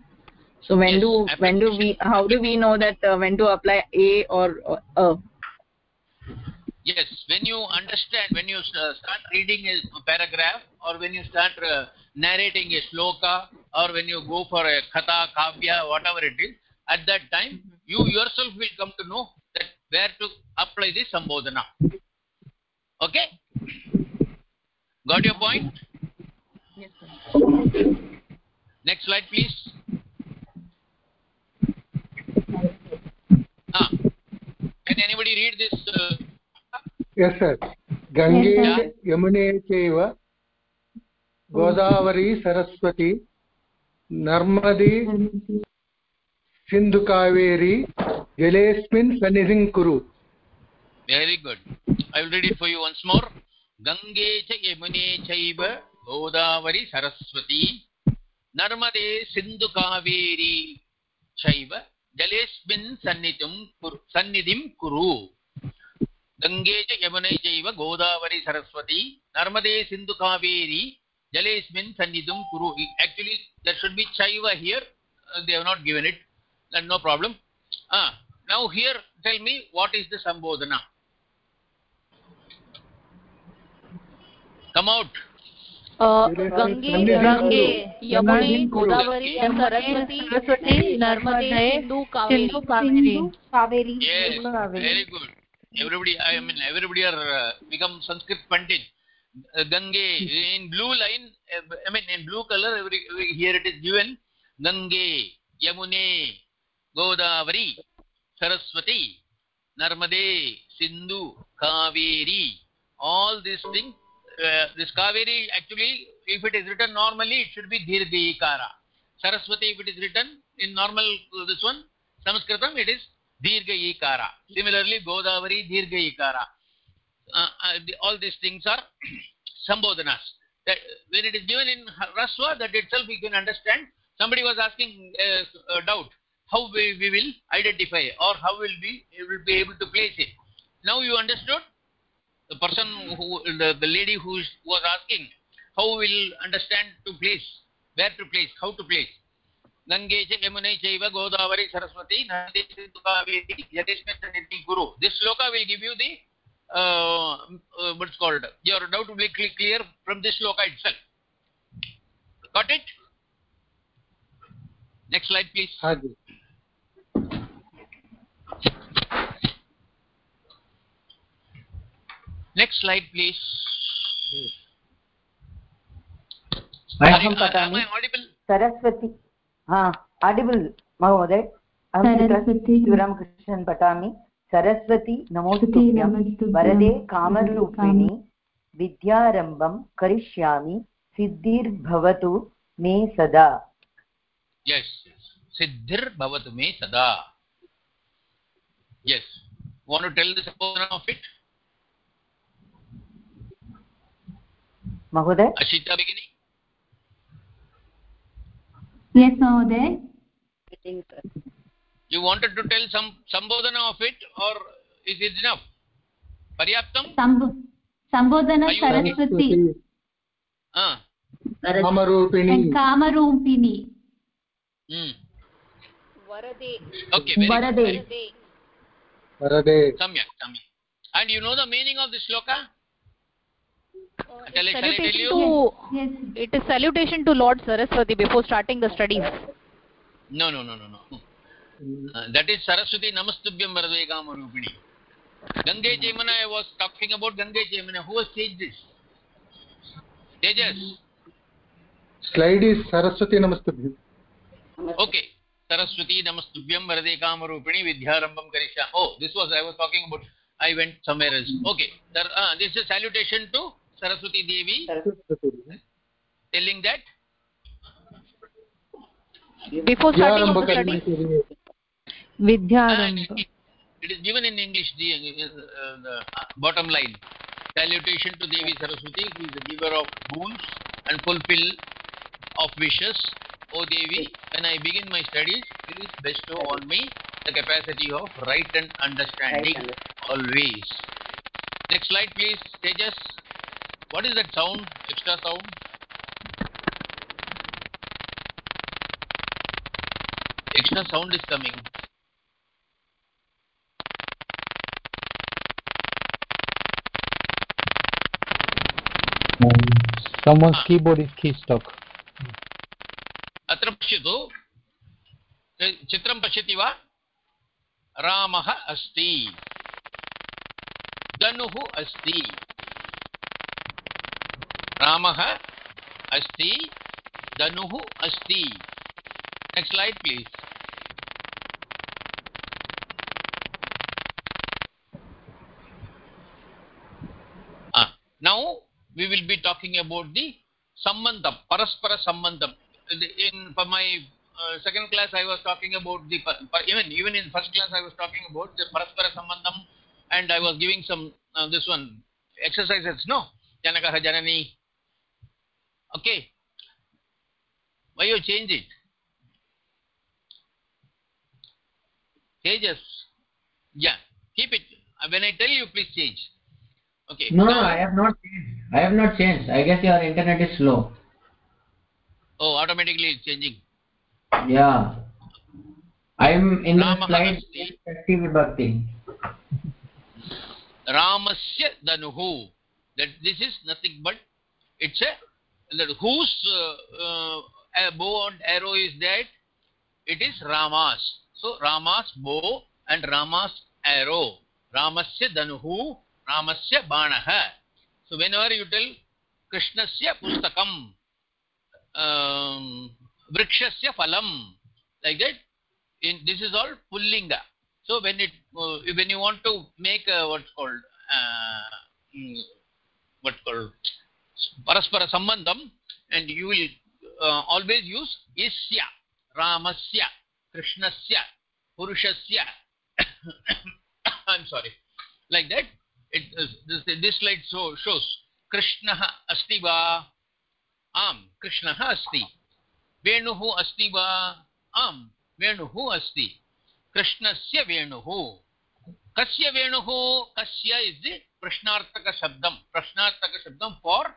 So when Yes, do when do we how do we know that uh, when to apply A or uh, A? Yes, when you understand, when you uh, start reading a paragraph, or when you start uh, narrating a sloka, or when you go for a katha, kavya, whatever it is, at that time you yourself will come to know that where to apply this sambodhana. Okay? Got your point? Yes sir. Next slide please ah can anybody read this uh, yes sir Gange Yes, sir. यमुने चैव गोदावरी सरस्वती नर्मदी सिन्धुकावेरी जलेऽस्मिन् सन्निधिं कुरु very good i will read it for you once more gange cha yamune chaiva godavari saraswati narmade sindhu kaveri chaiva जलेऽस्मिन् सन्निधिं सन्निधिं कुरु गङ्गे च यमुने चैव गोदावरी सरस्वती नर्मदे सिन्धु कावेरी जलेऽस्मिन् सन्निधिं कुरु be chaiva here uh, they have not given it and no problem ah now here tell me what is the sambodhana come out गङ्गे गङ्गे यमुने गोदावरी सरस्वती सरस्वती नर्मदे Sindhu Kaveri Kaveri yes very good everybody i mean everybody are uh, become sanskrit pandit uh, gange in blue line uh, i mean in blue color every, here it is given gange yamune godavari saraswati narmade sindhu kaveri all these things uh, this kaveri actually if it is written normally it should be dirgha ikara saraswati if it is written in normal uh, this one sanskritam it is dirgha ikara similarly godavari dirgha ikara uh, uh, all these things are [clears throat] sambodhanas. That when it is given in raswa that itself we can understand. Somebody was asking uh, a doubt. How we, we will identify or how will we will be able to place it? Now you understood the person who the, the lady who was asking how will understand to place where to place how to place? Nange cha yamune chaiva godavari saraswati nadi sindhukaveri yadeshmin nidhi guru. This shloka will give you the uh, uh, what's called your doubt will be clear from this shloka itself. Got it? Next slide please. Next slide please. अहं पठामि सरस्वती हा audible महोदय अहं सरस्वती। पठामि सरस्वती नमोस्तुभ्यं वरदे कामरूपिणि विद्यारम्भं करिष्यामि सिद्धिर्भवतु मे सदा yes siddhir bhavatu me yes. Want to tell the sambodhana of it? महोदय you wanted to tell some sambodhana of it or is it enough paryaptam you Saraswati ah कामरूपिणी कामरूपिणी hmm वरदे okay very वरदे good वरदे samyak samyak and you know the meaning of this shloka shall I, shall I tell salutation to yes it is salutation to lord saraswati before starting the studies no no no no no Uh, that is saraswati namastubhyam varade kamarupini gange jemana i was talking about gange jemana who has changed this tejas slide is Saraswati नमस्तुभ्यं okay saraswati namastubhyam varade kamarupini vidyarambham karisha oh this was i was talking about i went somewhere else okay Sir, uh, this is salutation to saraswati devi telling that? Before starting the study. Vidyarambha ah, it is given in english the, uh, uh the uh, bottom line. Salutation to devi saraswati who is the giver of boons and fulfill of wishes. O devi when i begin my studies please bestow on me the capacity of right and understanding. always. Next slide please. Tejas. What is that sound extra sound extra sound is coming Someone's keyboard is key stuck. अत्र पश्यतु चित्रं पश्यति वा रामः अस्ति धनुः अस्ति रामः अस्ति, धनुः अस्ति। Next slide please now we will be talking about the सम्बन्धं परस्परसम्बन्धम् in my second class I was talking about the even even in first class I was talking about the परस्परसम्बन्धम् and I was giving some this one exercises no जनकः जननी okay why you change it Tejas yeah keep it uh, when i tell you please change okay No, now- I have not changed. I have not changed. I guess your internet is slow. oh automatically it's changing Yeah. I'm in the Ramah slide asti. Shakti ramasya danuhu that this is nothing but it's a that whose uh, uh, a bow and arrow is that? It is ramas. So ramas bow and ramas arrow. Ramasya danuhu ramasya banah so whenever you tell krishnasya pustakam um, vrikshasya phalam like that in this is all pullinga. So when it uh, when you want to make uh, what's called uh, mm, what's called paraspara sambandham and you will uh, always use isya ramasya krishnasya purushasya i'm sorry like that it this, this slide so, shows krishnah asti va am krishnah asti वेणुः अस्ति वा आम् वेणुः अस्ति कृष्णस्य वेणुः कस्य वेणुः कस्य is the प्रश्नार्थकशब्दं प्रश्नार्थकशब्दं फार्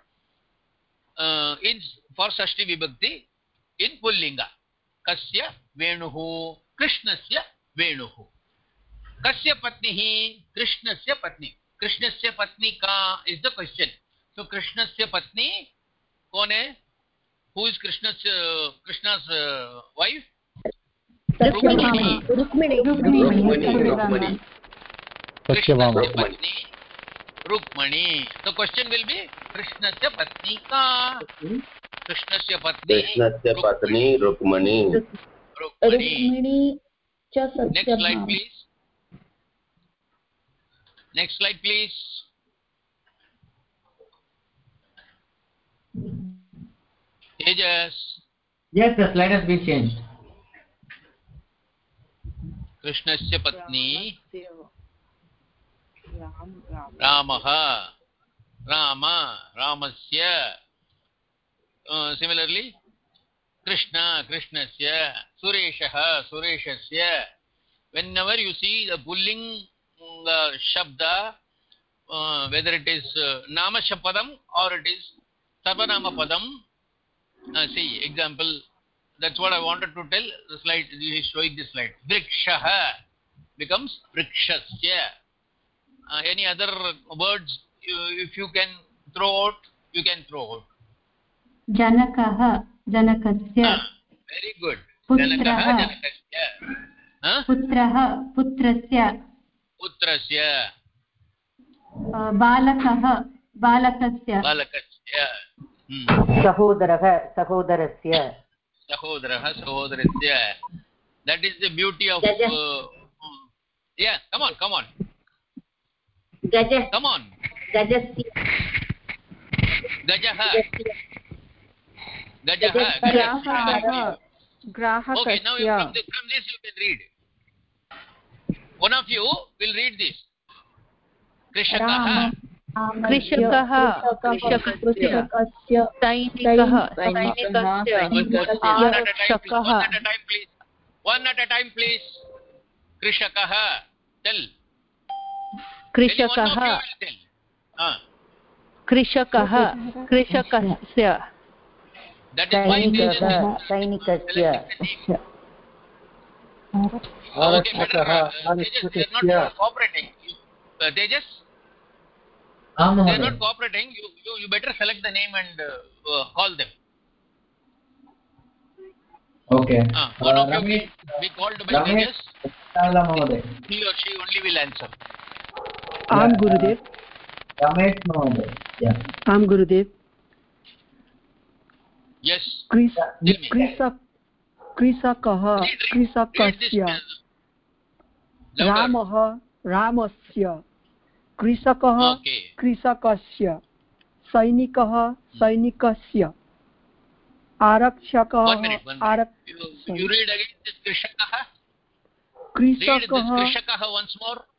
इन् फार् षष्टि विभक्ति इन् पुल्लिङ्ग कस्य वेणुः कृष्णस्य वेणुः। कस्य पत्निः कृष्णस्य पत्नी। कृष्णस्य पत्नी का इस् द क्वेश्चन सो कृष्णस्य पत्नी कौन है? Who is krishna's uh, krishna's uh, wife rukmini Rukmini. Rukmini. Rukmini the question will be krishnasya patni ka krishnasya patni कृष्णस्य पत्नी Rukmini rukmani Rukmini slide Satyabhama please next slide please tejas Yes, the slide has been changed. कृष्णस्य पत्नी राम राम रामः राम रामस्य सिमिलर्लि कृष्ण कृष्णस्य सुरेशः सुरेशस्य whenever you see the pulling uh, shabda uh, whether it is uh, namashapadam or it is sarvanama padam uh, see example that's what i wanted to tell the slide he uh, any other words you, if you can throw out you can throw out जनकः जनकस्य Ah, very good janakah janakasya huh? पुत्रः पुत्रस्य putrasya अ, बालकः बालकस्य balakasya hmm. सहोदरः सहोदरस्य sahodarah sahodarasya that is the beauty of uh, uh, yeah come on come on गज come on गजस्य okay now from, the, from this you can read one of you will read this krishakah कृषकः कृषकस्य सैनिकः सैनिकः सैनिकस्य आरक्षकः one at a time please one at a time please krishakah tell कृषकः you. Ah, कृषकः कृषकस्य सैनिकस्य okay, Uh, they are not cooperating. You, uh, Ah. You you, you better select the name and uh, uh, call them. Okay. Ah, one Uh, of Ramesh, will be called by Ramesh, Tejas. He or she only will answer आम गुरुदेव। Mahoday. Yeah. आम गुरुदेव। कृषक कृषकः कृषकस्य रामः रामस्य। कृषकः कृषकस्य सैनिकः सैनिकस्य। आरक्षकः one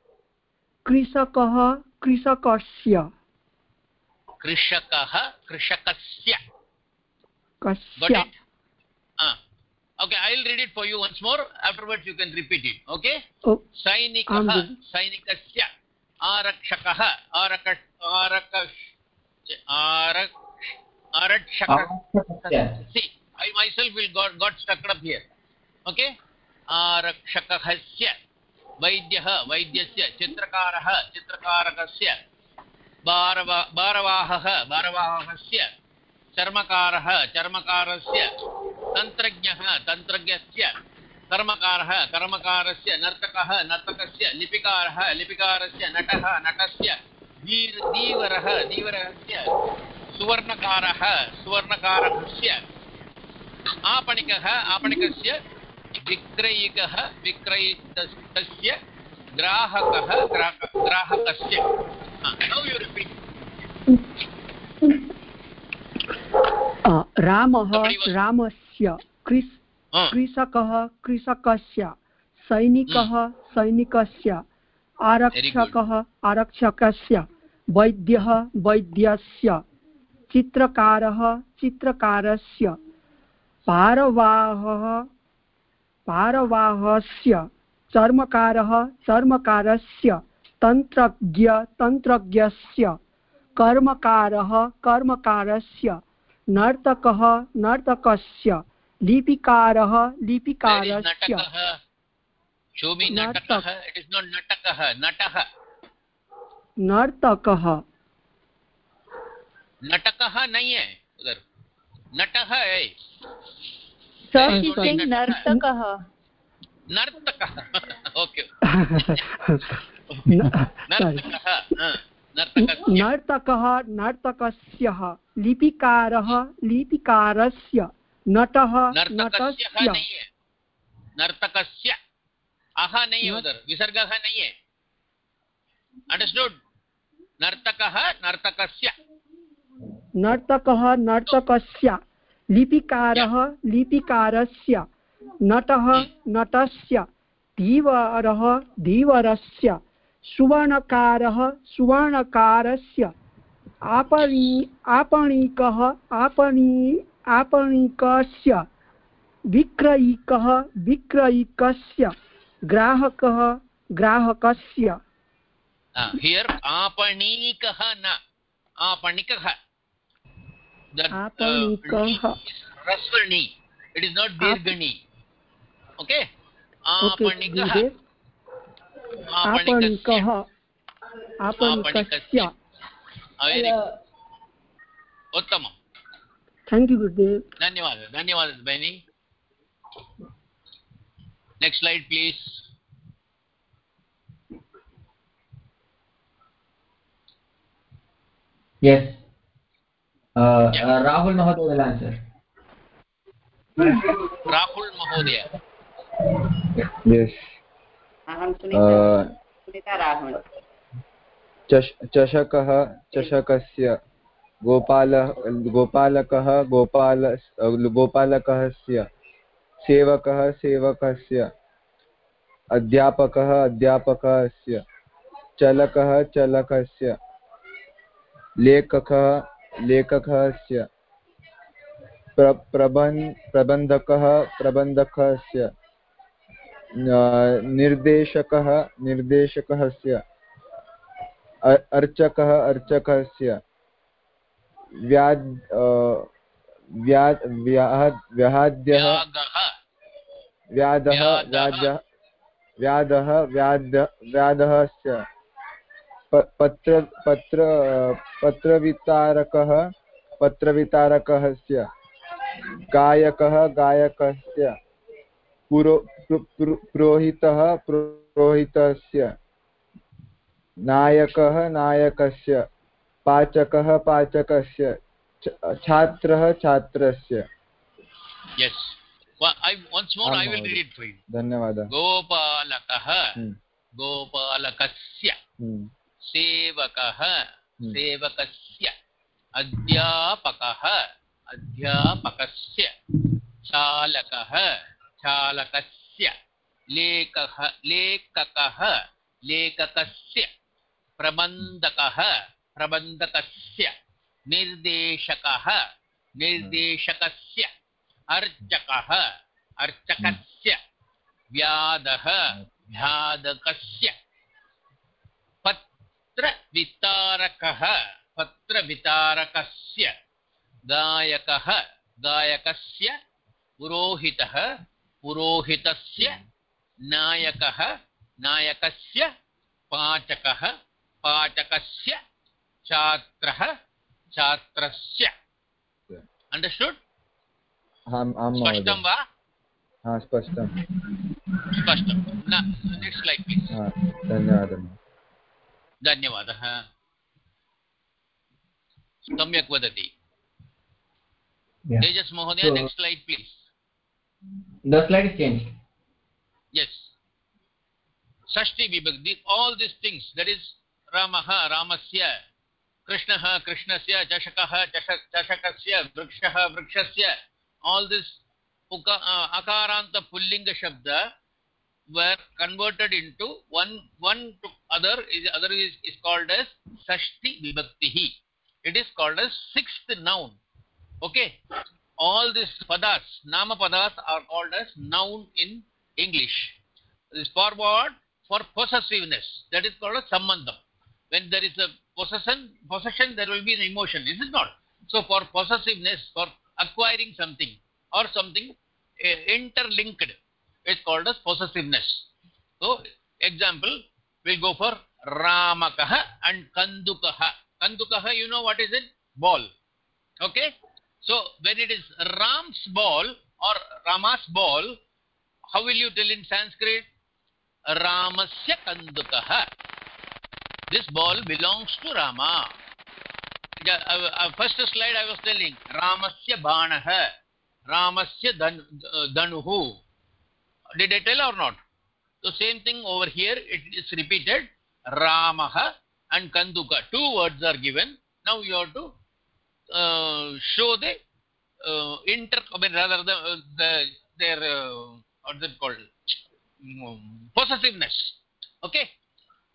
कृषकः more कृषकः कृषकस्य कस्य it ah okay i'll read it for you once more afterwards you can repeat it okay ओ, सैनिकः। सैनिकस्य आरक्षकः आरक आरक आरक् आरक्षकः Arakshakasya. see i myself will got got stuck up here okay आरक्षकस्य वैद्यः, वैद्यस्य, चित्रकारः, चित्रकारकस्य भारवा भारवाहः भारवाहस्य चर्मकारः, चर्मकारस्य, तन्त्रज्ञः, तन्त्रज्ञस्य, कर्मकारः, कर्मकारस्य, नर्तकः, नर्तकस्य, लिपिकारः, लिपिकारस्य, नटः, नटस्य धीर् धीवरः धीवरस्य सुवर्णकारः, सुवर्णकारकस्य, आपणिकः, आपणिकस्य विक्रयिकः विक्रयितस्य ग्राहकः ग्राहक ग्राहकस्य रामः रामस्य कृष. कृषकः कृषकस्य सैनिकः सैनिकस्य आरक्षकः आरक्षकस्य वैद्यः वैद्यस्य चित्रकारः चित्रकारस्य पारवाहः पारवाहस्य चर्मकारः चर्मकारस्य तन्त्रज्ञ तन्त्रज्ञस्य कर्मकारः कर्मकारस्य नर्तकः नर्तकस्य लिपिकारः लिपिकारस्य. नर्तकः। Natakah नहीं है उधर। नटः है। Nartakah. नर्तकः। okay. [laughs] नर्तकः हाँ, नर्तकस्य। लिपिकारः लिपिकारस्य नटः नटस्य। नर्तकस्य। अह नहीं है उधर विसर्गः नहीं है अंडरस्टूड नर्तकः नर्तकस्य। नर्तकः नर्तकस्य। लिपिकारः लिपिकारस्य, नटः नटस्य धीवरः धीवरस्य सुवर्णकारः सुवर्णकारस्य आपणी आपणिकः आपणी, आपणिकस्य, विक्रयिकः विक्रयिकस्य, ग्राहकः ग्राहकस्य। हियर आपणिकः न, आपणिकः। That, uh, आपणिकः रस्वर्णी इट इज़ नॉट दीर्घणी ओके ओके आपणिकः गुरुदेव आपणिकस्य आपणिकः आपणिकस्य वेरी उत्तमं थैंक यू गुरुदेव धन्यवादः धन्यवादः भगिनी next slide please Yes. Rahul Mahoday will answer. Rahul महोदय yes. सुनीता सुनीता राघवन् चष चषकः चषकस्य गोपालः गोपालकः गोपाल गोपालकस्य सेवकः सेवकस्य अध्यापकः अध्यापकस्य चलकः चलकस्य लेखकः लेखकस्य प्र प्रबन् प्रबन्धकः प्रबन्धकस्य निर्देशकः निर्देशकस्य अर्चकः अर्चकस्य व्याद् व्याद् व्याद् व्याद्यः व्याधः व्याधः व्याध व्याधस्य प- पत्र पत्र पत्रवितारकः पत्रवितारकस्य। गायकः गायकस्य। पुरो प्रो- प्रो- पुरोहितः पुरोहितस्य। नायकः नायकस्य। पाचकः पाचकस्य। छात्रः छात्रस्य। Yes. Well, I, once more I will read it for you. धन्यवादः। गोपालकः। हम्म, गोपालकस्य। हम्म, सेवकः हम्म। सेवकस्य अध्यापकः अध्यापकस्य चालकः चालकस्य लेखः लेखकः लेखकस्य प्रबन्धकः प्रबन्धकस्य निर्देशकः निर्देशकस्य अर्चकः अर्चकस्य व्याधः व्याधकस्य पत्रवितारकः पत्रवितारकस्य गायकः गायकस्य पुरोहितः पुरोहितस्य नायकः नायकस्य पाचकः पाचकस्य छात्रः छात्रस्य। अण्डर्स्टुड् स्पष्टं वा? हा स्पष्टं। स्पष्टं नेक्स्ट् स्लैड् प्लीस् धन्यवादः। धन्यवादः सम्यक् वदति. तेजस् महोदय next slide please slide is changed. yes षष्टि विभक्ति all these things that is रामः रामस्य कृष्णः कृष्णस्य चषकः चष- चषकस्य वृक्षः वृक्षस्य all this उका अकारान्त पुल्लिङ्ग शब्द were converted into one one to other is other is, is called as sashti vibhakti it is called as sixth noun. Okay? All these padas nama padas are called as noun in english. This forward for possessiveness. That is called as sambandham. When there is a possession possession there will be an emotion is it not? So for possessiveness for acquiring something or something uh, interlinked it's called as possessiveness so example we'll go for ramakah and kandukah kandukah you know what is it ball okay so when it is ram's ball or rama's ball how will you tell in sanskrit ramasya kandukah this ball belongs to rama Yeah, uh, uh, first slide i was telling ramasya banah ramasya dan, uh, danuhu did i tell or not? So same thing over here it is repeated. Ramah and kanduka. Two words are given. Now you have to uh, show the uh, inter I mean, rather the, uh, the their uh, what's it called? Mm, possessiveness. Okay?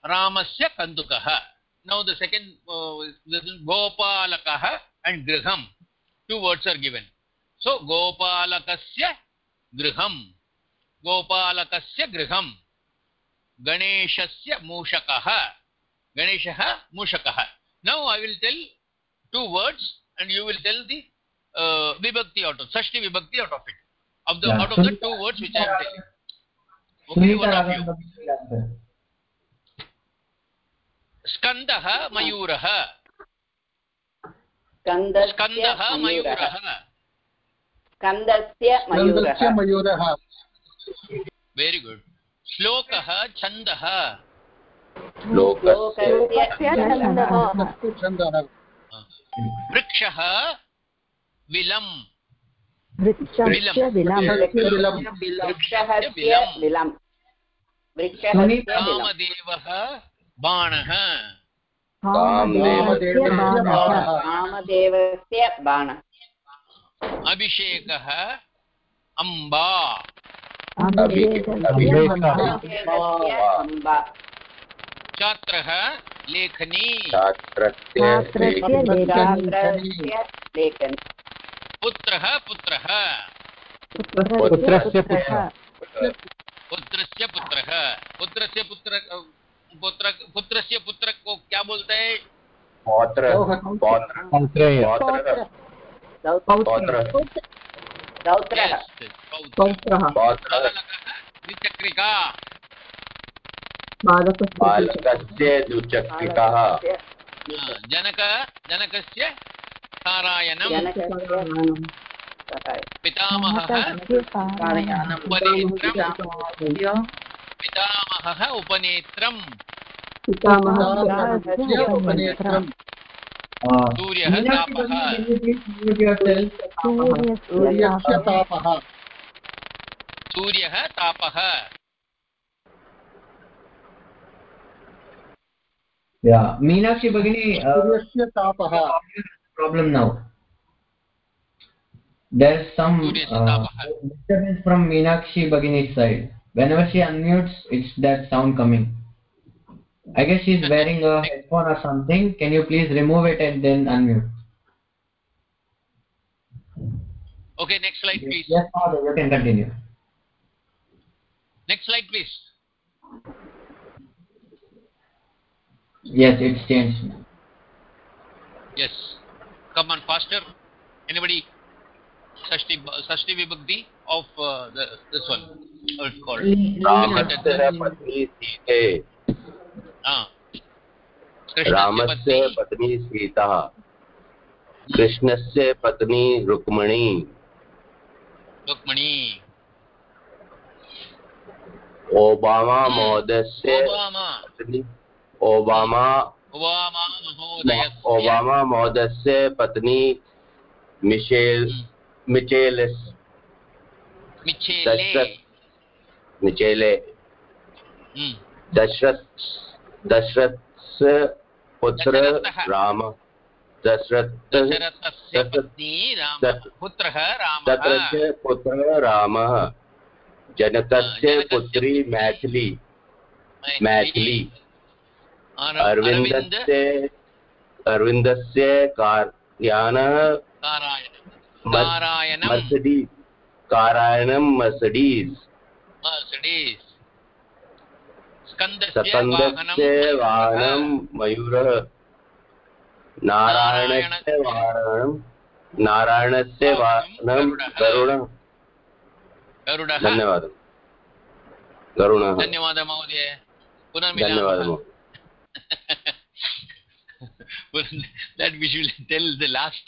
Ramasya kandukah now the second uh, this and griham. Two words are given. So gopalakasya griham gopalakasya griham ganeshasya mushakah ganeshah mushakah now i will tell two words and you will tell the uh, vibhakti out of sashti vibhakti out of it of the Yeah. out of the two words which i am telling okay Sunita one of Raghava you Bhakti will answer. स्कन्दः मयूरः स्कन्दः मयूरः स्कन्दस्य मयूरः very good श्लोकः छन्दः वृक्षः विलम् कामदेवः बाणः कामदेवस्य बाणः अभिषेकः अम्बा छात्रः लेखनी। पुत्रः पुत्रः। पुत्रस्य पुत्रः। पुत्रस्य पुत्रः। पुत्रस्य पुत्र पुत्र पुत्रस्य पुत्र को क्या बोलते हैं? पौत्र। पौत्र। पौत्र। पौत्र पौत्र द्विचक्रिका। बालकस्य द्विचक्रिकः। हाँ, जनक जनकस्य सारायणं पितामहः उपनेत्रम्। पितामहः उपनेत्रम्। उपनेत्रम्। मीनाक्षी भगिनी सूर्यस्य now there some disturbance Meenakshi भगिनी said when our she unmutes it's that sound coming I guess she's wearing a headphone or something. Can you please remove it and then unmute? okay next slide please Yes, Father, you can continue. next slide please Yes, it's changed. yes come on faster anybody Sashti, Sashti Vibhakti of uh, the, this one how it's called रामस्य पत्नी. सीते कृष्णस्य पत्नी Rukmini. Rukmini. Obama महोदयस्य Obama. पत्नी Obama Obama महोदयस्य। पत्नी Michelle मिचेलस्। मिचेले। दशरथ मिचेले। हम्म, दशरथ दशरथस्य पुत्र। राम। दशरथ दशरथस्य पुत्रः रामः। जनकस्य पुत्री मैथिली। मैथिली। अर- अरविन्दस्य अरविन्दस्य नारायणं मर्सडीस् कारायणं मर्सडीस् मर्सिडीस् स्कन्दस्य वाहनं मयूरः। नारायणस्य वाहनं नारायणस्य वाहनं गरुडः। गरुडः। धन्यवादः। गरुणः। धन्यवादः महोदय। धन्यवादः महोदय। [laughs] that we should tell the last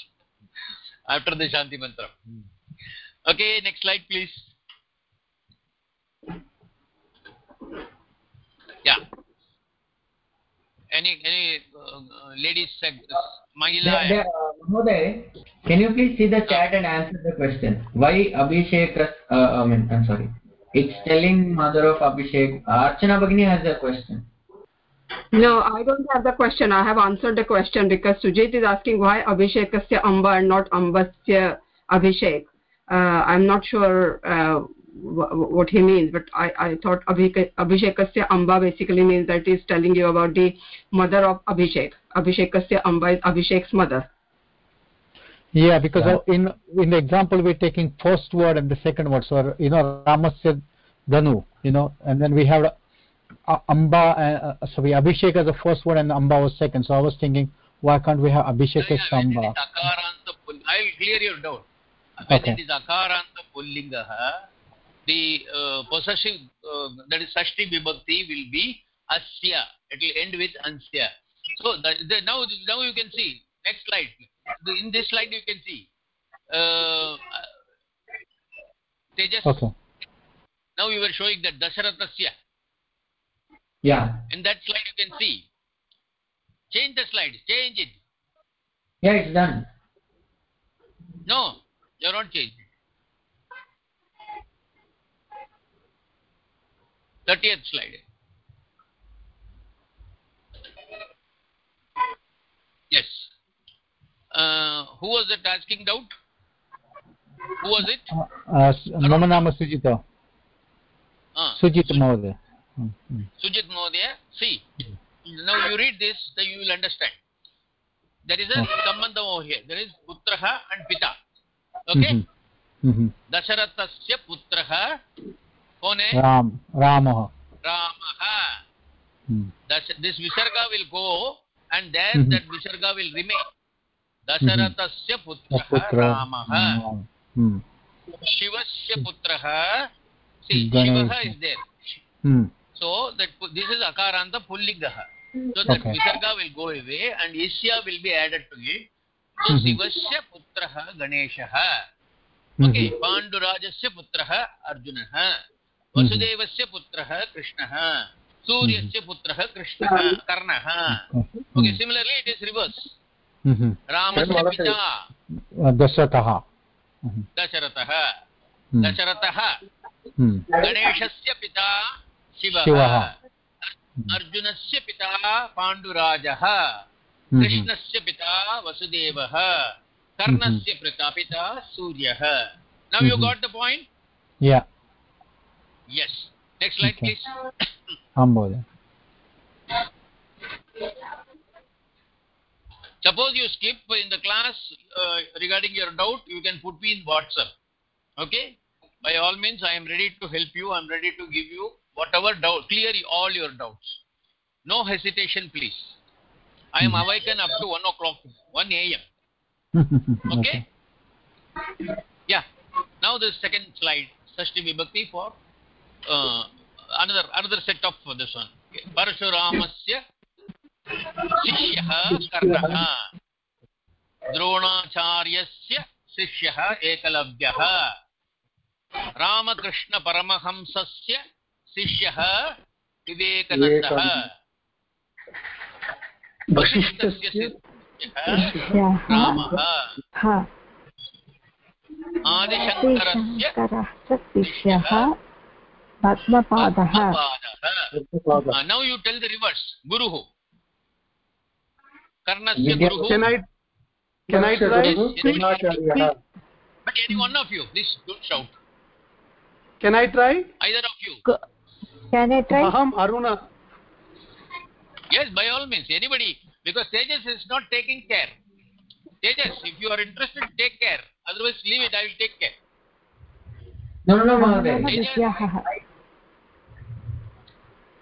after the shanti mantra. Okay next slide please. Yeah any any uh, uh, ladies seg- mahila uh, Mahoday, can you please see the chat and answer the question? Why Abhishek, uh, I mean, I'm sorry. It's telling mother of Abhishek. Archana Bhagini has a question. No, I don't have the question. I have answered the question because Sujit is asking why Abhishekasya Amba and not Ambasya Abhishek. Uh, I'm not sure uh, what he means, but I, I thought Abhik- Abhishekasya Amba basically means that he's telling you about the mother of Abhishek. Abhishekasya Amba is Abhishek's mother. Yeah, because of- in in the example we're taking first word and the second word. So you know, Ramasya Danu, you know, and then we have uh, Amba. Uh, uh, so we Abhishek as the first word and Amba was second. So I was thinking, why can't we have Abhishek as Amba? akaranta i'll clear your doubt when Okay. it is akaranta pullingaha the uh, possessive uh, that is sashti vibhakti will be asya it will end with ansya so the, the, now now you can see next slide. The- in this slide you can see uh, uh, tejas. Okay. now we were showing that dasharathasya Yeah. in that slide you can see. Change the slide change it. Yeah, it's done. no you're not changing 30th slide yes uh, who was it asking doubt who was it Uh, मम नाम Sujita uh, सुजित महोदय Hmm, hmm. sujit mohdaya see now you read this then you will understand there is a sambandha over here there is putraha and pita okay Mhm. Mhm. दशरथस्य पुत्रः कौन है राम रामः रामः Hmm. This visarga will go and there Mhm. that visarga will remain दशरथस्य पुत्रः रामः Hmm. शिवस्य पुत्रः. शिवः there Hmm. so that this is akaranta so that Okay. visarga will go away and isya will be added to it so Mhm. shivasya putrah ganeshah okay पाण्डुराजस्य पुत्रः अर्जुनः वसुदेवस्य पुत्रः कृष्णः सूर्यस्य पुत्रः कृष्णः कर्णः। Okay similarly it is reverse रामस्य पिता। दशरथः। दशरथः। हम्म। दशरथः। हम्म। गणेशस्य पिता शिवः। अर्जुनस्य पिता पाण्डुराजः। हम्म। कृष्णस्य पिता वसुदेवः। कर्णस्य पिता पिता सूर्यः। Now you. Got the point या yes next slide Okay. please [coughs] आं महोदय suppose you skip in the class uh, regarding your doubt you can put me in whatsapp okay by all means i am ready to help you i am ready to give you whatever doubt clear all your doubts no hesitation please i am awakened up to 1 o'clock 1 am [laughs] okay yeah now the second slide sashti vibhakti for uh, another another set of this one. parashuramasya शिष्यः कर्णः। द्रोणाचार्यस्य शिष्यः एकलव्यः। रामकृष्णपरमहंसस्य शिष्यः विवेकानन्दः। वसिष्ठस्य शिष्यः रामः। आदिशङ्करस्य शिष्यः। पद्मपादः पादः now you tell the reverse गुरुः कर्णस्य गुरुः Can I can I try? But any one of you, please don't shout. Can I try? Either of you. Can I try? Aham Aruna. Yes, by all means, anybody. Because Tejas is not taking care. Tejas, if you are interested, take care. Otherwise, leave it. I will take care. no no no Mahoday.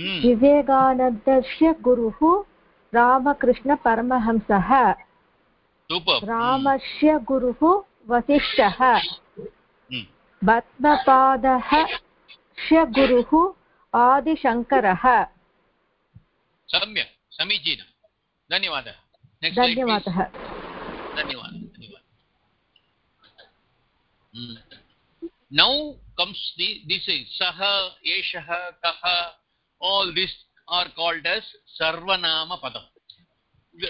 विवेकानन्दस्य गुरुः रामकृष्णपरमहंसः. रामस्य गुरुः वसिष्ठः Hmm. पद्मपादः स्य गुरुः आदिशङ्करः सम्यक् समीचीनं धन्यवादः. धन्यवादः धन्यवादः धन्यवादः Hmm. now comes the this all these are called as sarvanama padam.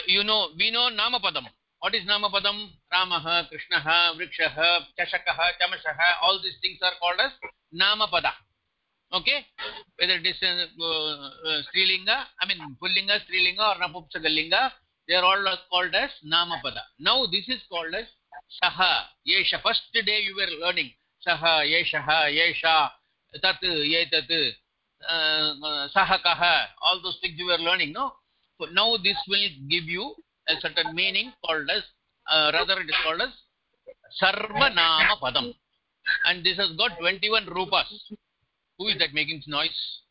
You know we know nama padam. What is nama padam? Ramah krishnah vrikshah chashakah chamashah all these things are called as nama pada. Okay? Whether it is uh, uh, strilinga i mean pullinga strilinga or napumsakalinga they are all called as nama pada. Now this is called as saha. Yesha first day you were learning. Saha yeshah yesha. Tat etat uh, sahakah all those things you were learning no so now this will give you a certain meaning called as uh, rather it is called as sarvanama padam and this has got 21 rupas who is that making noise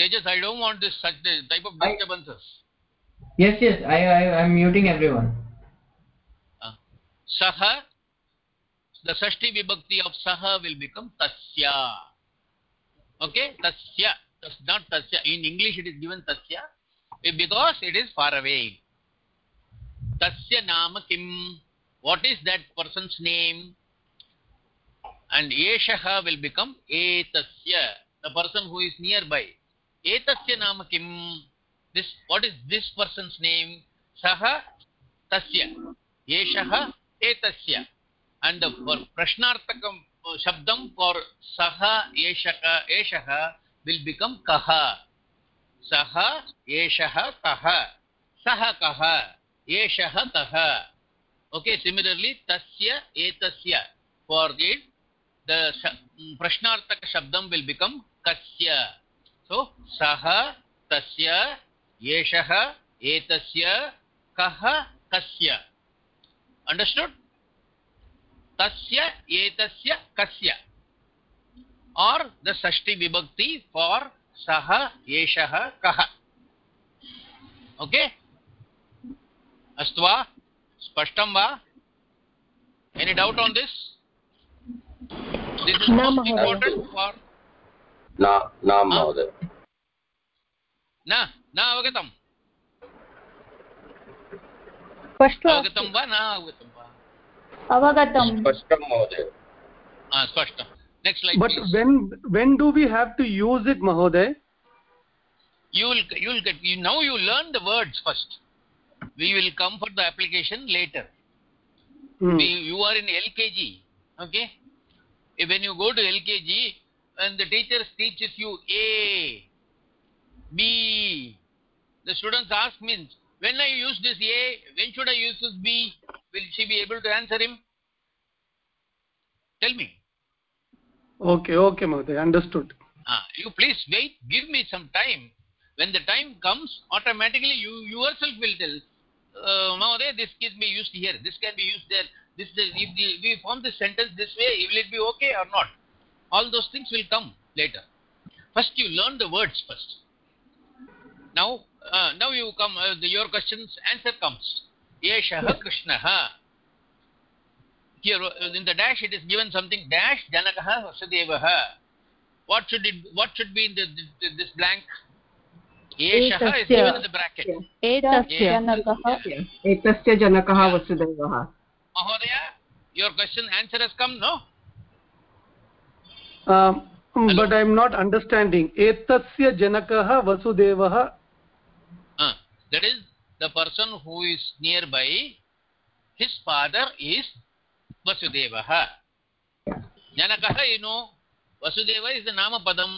Tejas, I don't want this such type of disturbances. Yes, yes. I I I'm muting everyone. Saha, the Sashti Vibhakti of Saha will become Tasya. Okay? Tasya. That's not Tasya. In English it is given Tasya eh, because it is far away. Tasya Nama Kim. What is that person's name? And Eshaha will become Etasya. The person who is nearby. Etasya Nama Kim. This, what is this person's name? Saha Tasya. Eshaha etasya and for prashnartakam uh, shabdam for saha eshaka eshaha will become kaha saha eshaha kaha saha kaha eshaha kaha okay similarly tasya etasya for it the sh- prashnartaka shabdam will become kasya so saha tasya eshaha etasya kaha kasya understood tasya etasya kasya or the shashti vibhakti for saha eshah kah okay? अस्तु वा? स्पष्टं वा? Any doubt on this this is most important for न न महोदय। न न अवगतम्। अवगतं वा? न next slide but when when do we have to use it mahoday you will you will get you now you learn the words first. We will come for the application later. Hmm. we, you are in lkg okay? When you go to lkg and the teacher teaches you a b the students ask means when i use this a when should i use this b? Will she be able to answer him? Tell me. Okay okay mahoday understood. Ah, you please wait give me some time. When the time comes automatically you yourself will tell. Uh, Mahoday, this can be used here this can be used there. This if the, we form the sentence this way will it be okay or not? All those things will come later. First you learn the words first. Now uh, now you come uh, the, your questions answer comes yeshah krishnah here uh, in the dash it is given something dash janakah vasudevah what should it what should be in the, the, this blank एषः is given in the bracket एतस्य जनकः एतस्य जनकः वसुदेवः महोदय your question answer has come no um, but i am not understanding etasya janakah vasudevah uh, that is the person who is nearby his father is vasudevah. Janakah you know vasudeva is the nama padam.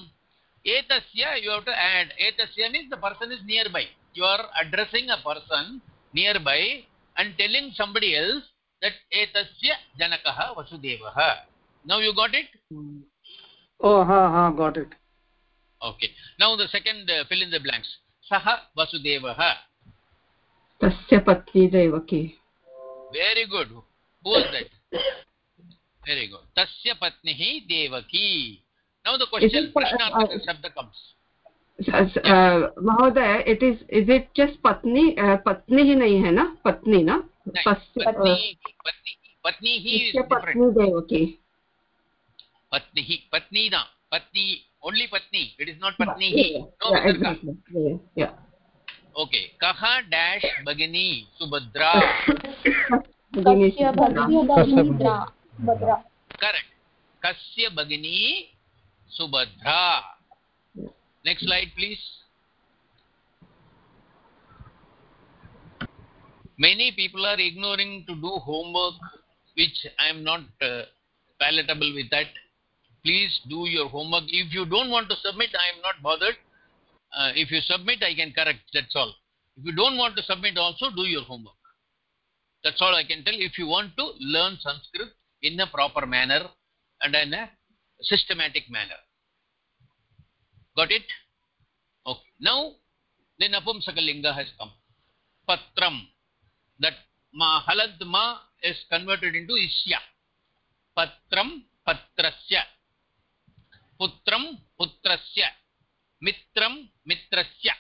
Etasya you have to add. Etasya means the person is nearby. You are addressing a person nearby and telling somebody else that etasya janakah vasudevah. Now you got it? Oh ha ha got it. Okay. Now the second uh, fill in the blanks. Saha vasudevah तस्य पत्नी Devaki. Very good very good तस्य पत्नीः Devaki. uh, uh, महोदय it is is it just पत्नी uh, पत्नीः है न? पत्नी न? पत्नी पत्नी पत्नी पत्नी पत्नी पत्नी ओन्ली पत्नी इट् इस् नाट् पत्नी yeah. okay kaha dash bagini subhadra कस्य भगिनी भद्रा correct kasya bagini subhadra next slide please many people are ignoring to do homework which i am not uh, palatable with that please do your homework if you don't want to submit i am not bothered uh, if you submit i can correct that's all. If you don't want to submit also do your homework. That's all i can tell. If you want to learn sanskrit in a proper manner and in a systematic manner. Got it? Okay. Now the napumsakalinga has come. Patram. That ma halad ma is converted into isya patram patrasya. Putram putrasya mitram mitrasya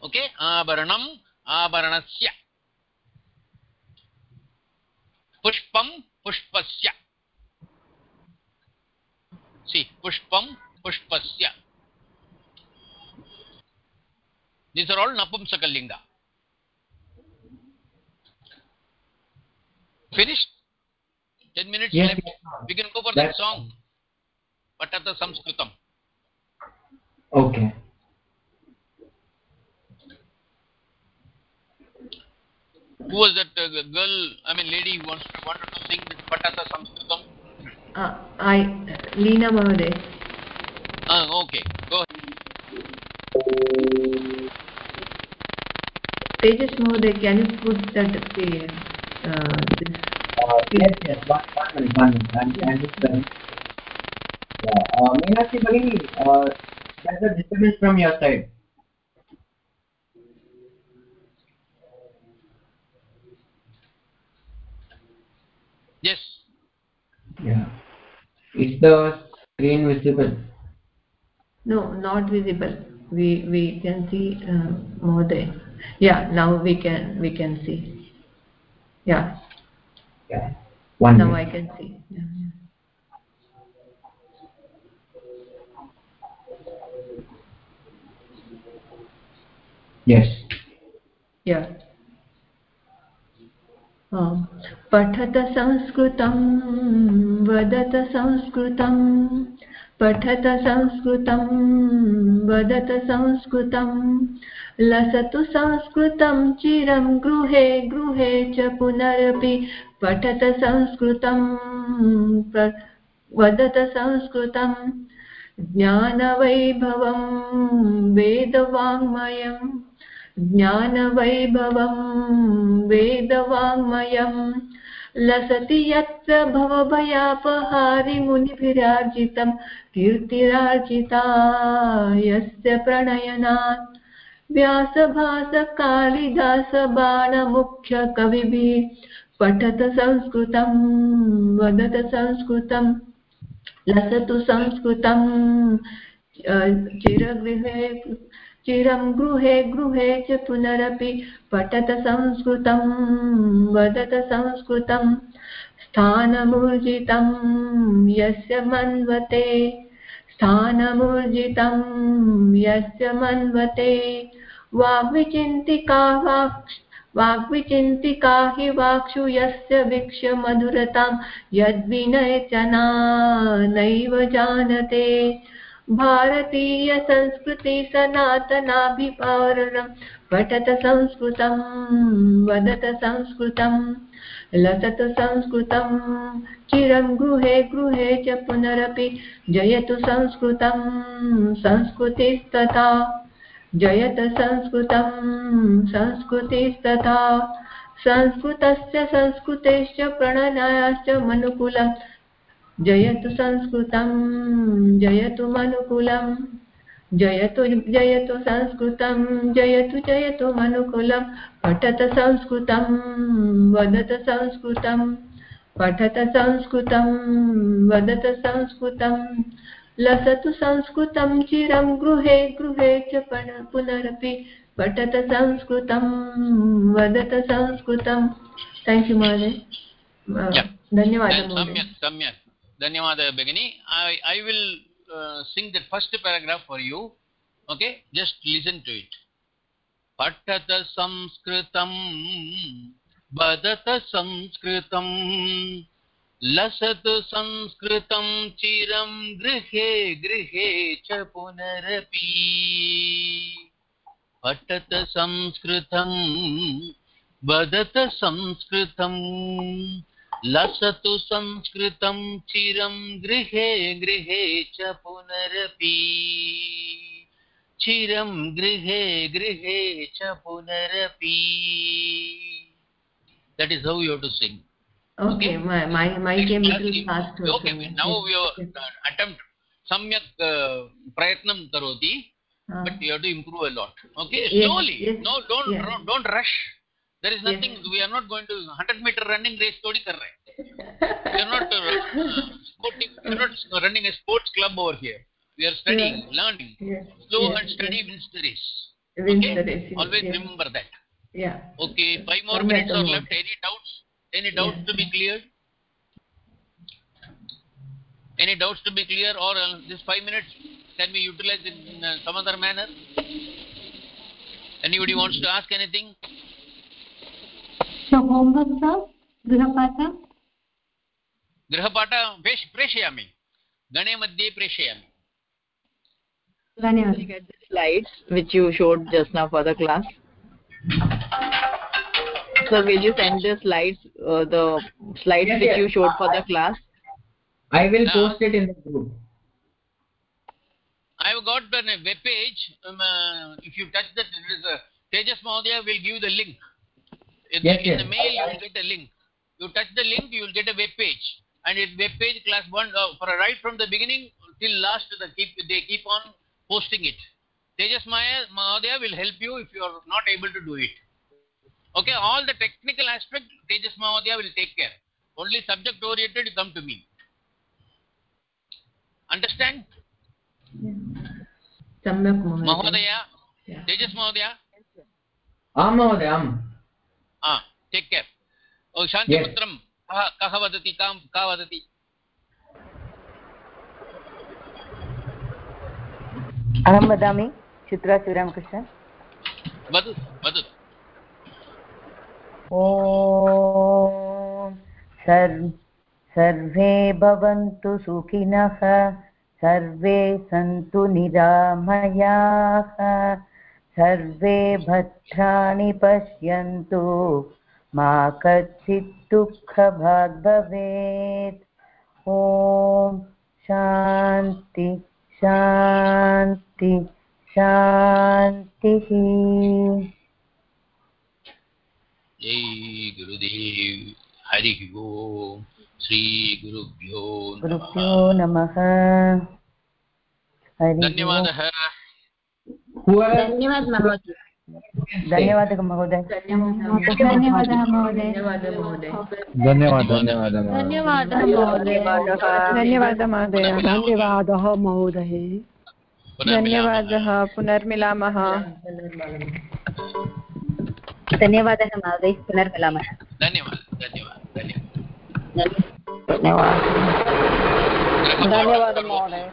okay abharanam abharanasya pushpam pushpasya see pushpam pushpasya these are all napumsakalinga finished 10 minutes Yes, left yes, we can go for that song patata samskritam okay who was that uh, girl i mean lady who wants to wanted to sing this patata samskritam Uh, I, Leena Mahoday. ah okay go ahead. Tejas Mahoday, can you put that, uh, uh, this uh, yes yes one, one minute one minute I'm, I'm just done. yeah uh, Meenakshi Bagini uh, there's a disturbance from your side. Yes. Yeah. Is the screen visible? No not visible. We we can see uh, there. yeah now we can we can see. Yeah. Yeah. One now minute. i can see. Yeah, yeah. Yes yeah आम्. पठत संस्कृतं वदत संस्कृतं पठत संस्कृतं वदत संस्कृतं लसतु संस्कृतं चिरं गृहे गृहे च पठत संस्कृतं वदत संस्कृतं ज्ञानवैभवं वेदवाङ्मयम् ज्ञानवैभवं वेदवाङ्मयं लसति यत्र भवभयापहारिमुनिभिरार्जितं कीर्तिरार्जिता यस्य प्रणयनात्। व्यासभासकालिदासबाणमुख्यकविभिः पठत संस्कृतं वदत संस्कृतं लसतु संस्कृतं अ, चिरगृहे चिरं गृहे गृहे च पुनरपि पठत संस्कृतं, वदत संस्कृतं, स्थानमूर्जितं यस्य मन्वते, स्थानमूर्जितं यस्य मन्वते। वाग्विचिन्तिका वाक् वाग्विचिन्तिका हि वाक्षु यस्य वीक्ष्य मधुरतां, यद्विनयचना नैव जानते। भारतीयसंस्कृति सनातनाभिपारणं, पठत संस्कृतं, वदत संस्कृतं, लसत संस्कृतं, चिरं गृहे गृहे च पुनरपि जयतु संस्कृतं, संस्कृतिस्तथा, जयत संस्कृतं, संस्कृतिस्तथा संस्कृतस्य संस्कृतेश्च प्रणनायाश्च मनुकुलं जयतु संस्कृतं जयतु मनुकुलं जयतु जयतु संस्कृतं जयतु जयतु मनुकुलं पठत संस्कृतं वदत संस्कृतं पठत संस्कृतं वदत संस्कृतं लसतु संस्कृतं चिरं गृहे गृहे च पुनरपि पठत संस्कृतं वदत संस्कृतं थेङ्क् यू महोदय. धन्यवादः महोदय। धन्यवाद बेगनी. I I will sing that first paragraph for you okay just listen to it पठत संस्कृतम् वदत संस्कृतम्, लसत संस्कृत चिरम् गृह गृह च पुनरपि। पठत संस्कृत बदत संस्कृत लसतु संस्कृतं चिरं गृहे गृहे च पुनरपि। चिरं गृहे गृहे च पुनरपि। That is how you to sing सम्यक् uh, प्रयत्नं करोति but you improve a okay slowly don't rush there is nothing we are not going to 100 meter running race thodi kar rahe. We are not uh, sporting we are not running a sports club over here. We are studying Yeah. learning. Yes, slow yes, and steady yes. wins the race. Wins okay? the race, always yes. remember that. Yeah. Okay five more minutes are left any doubts? Any doubts to be cleared? Any doubts to be clear or uh, this five minutes can be utilized in uh, some other manner? Anybody wants to ask anything So homework, sir? Grihapata? गृहपाठ प्रेष प्रेषयामि गणे मध्ये प्रेषयामि Dhanyawad. get the slides which you showed just now for the class so will you send the slides uh, the slides Yes, which yes. you showed for the class I will uh, post it in the group. I have got a web page. Um, uh, if you touch that, there is a, Tejas Mahodaya will give the link. In, Yes, the, in yes. the mail, you will get a link. You touch the link, you will get a web page. And it web page class one uh, for a right from the beginning till last. The keep they keep on posting it. Tejas Maya Mahodaya will help you if you are not able to do it. Okay, all the technical aspect Tejas Mahodaya will take care. only subject oriented you come to me understand सम्यक् महोदय महोदय तेजस् महोदय आं महोदय आम् हा take care शान्तिपुत्रं कः कः वदति कां का वदति? अहं वदामि चित्रा श्रीरामकृष्ण। वदतु वदतु। ॐ सर्वे भवन्तु सुखिनः सर्वे सन्तु निरामयाः। सर्वे भद्राणि पश्यन्तु। मा कच्चित् दुःखभाग् भवेत् ॐ शान्ति शान्ति शान्तिः। जय गुरुदेव। हरिः ओम् श्रीगुरुभ्यो गुरुभ्यो नमः। हरि धन्यवादः। धन्यवाद महोदय धन्यवादः महोदय धन्यवादः महोदय धन्यवादः महोदय धन्यवादः धन्यवादः महोदय धन्यवादः महोदय धन्यवादः महोदय धन्यवादः पुनर्मिलामः धन्यवादः महोदय पुनर्मिलामः धन्यवादः धन्यवादः धन्यवादः धन्यवादः महोदय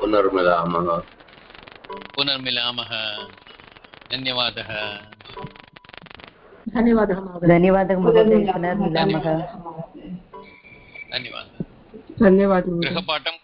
पुनर्मिलामः पुनर्मिलामः। धन्यवादः। धन्यवादः धन्यवादः महोदय पुनर्मिलामः। धन्यवादः। धन्यवादः। गृहपाठं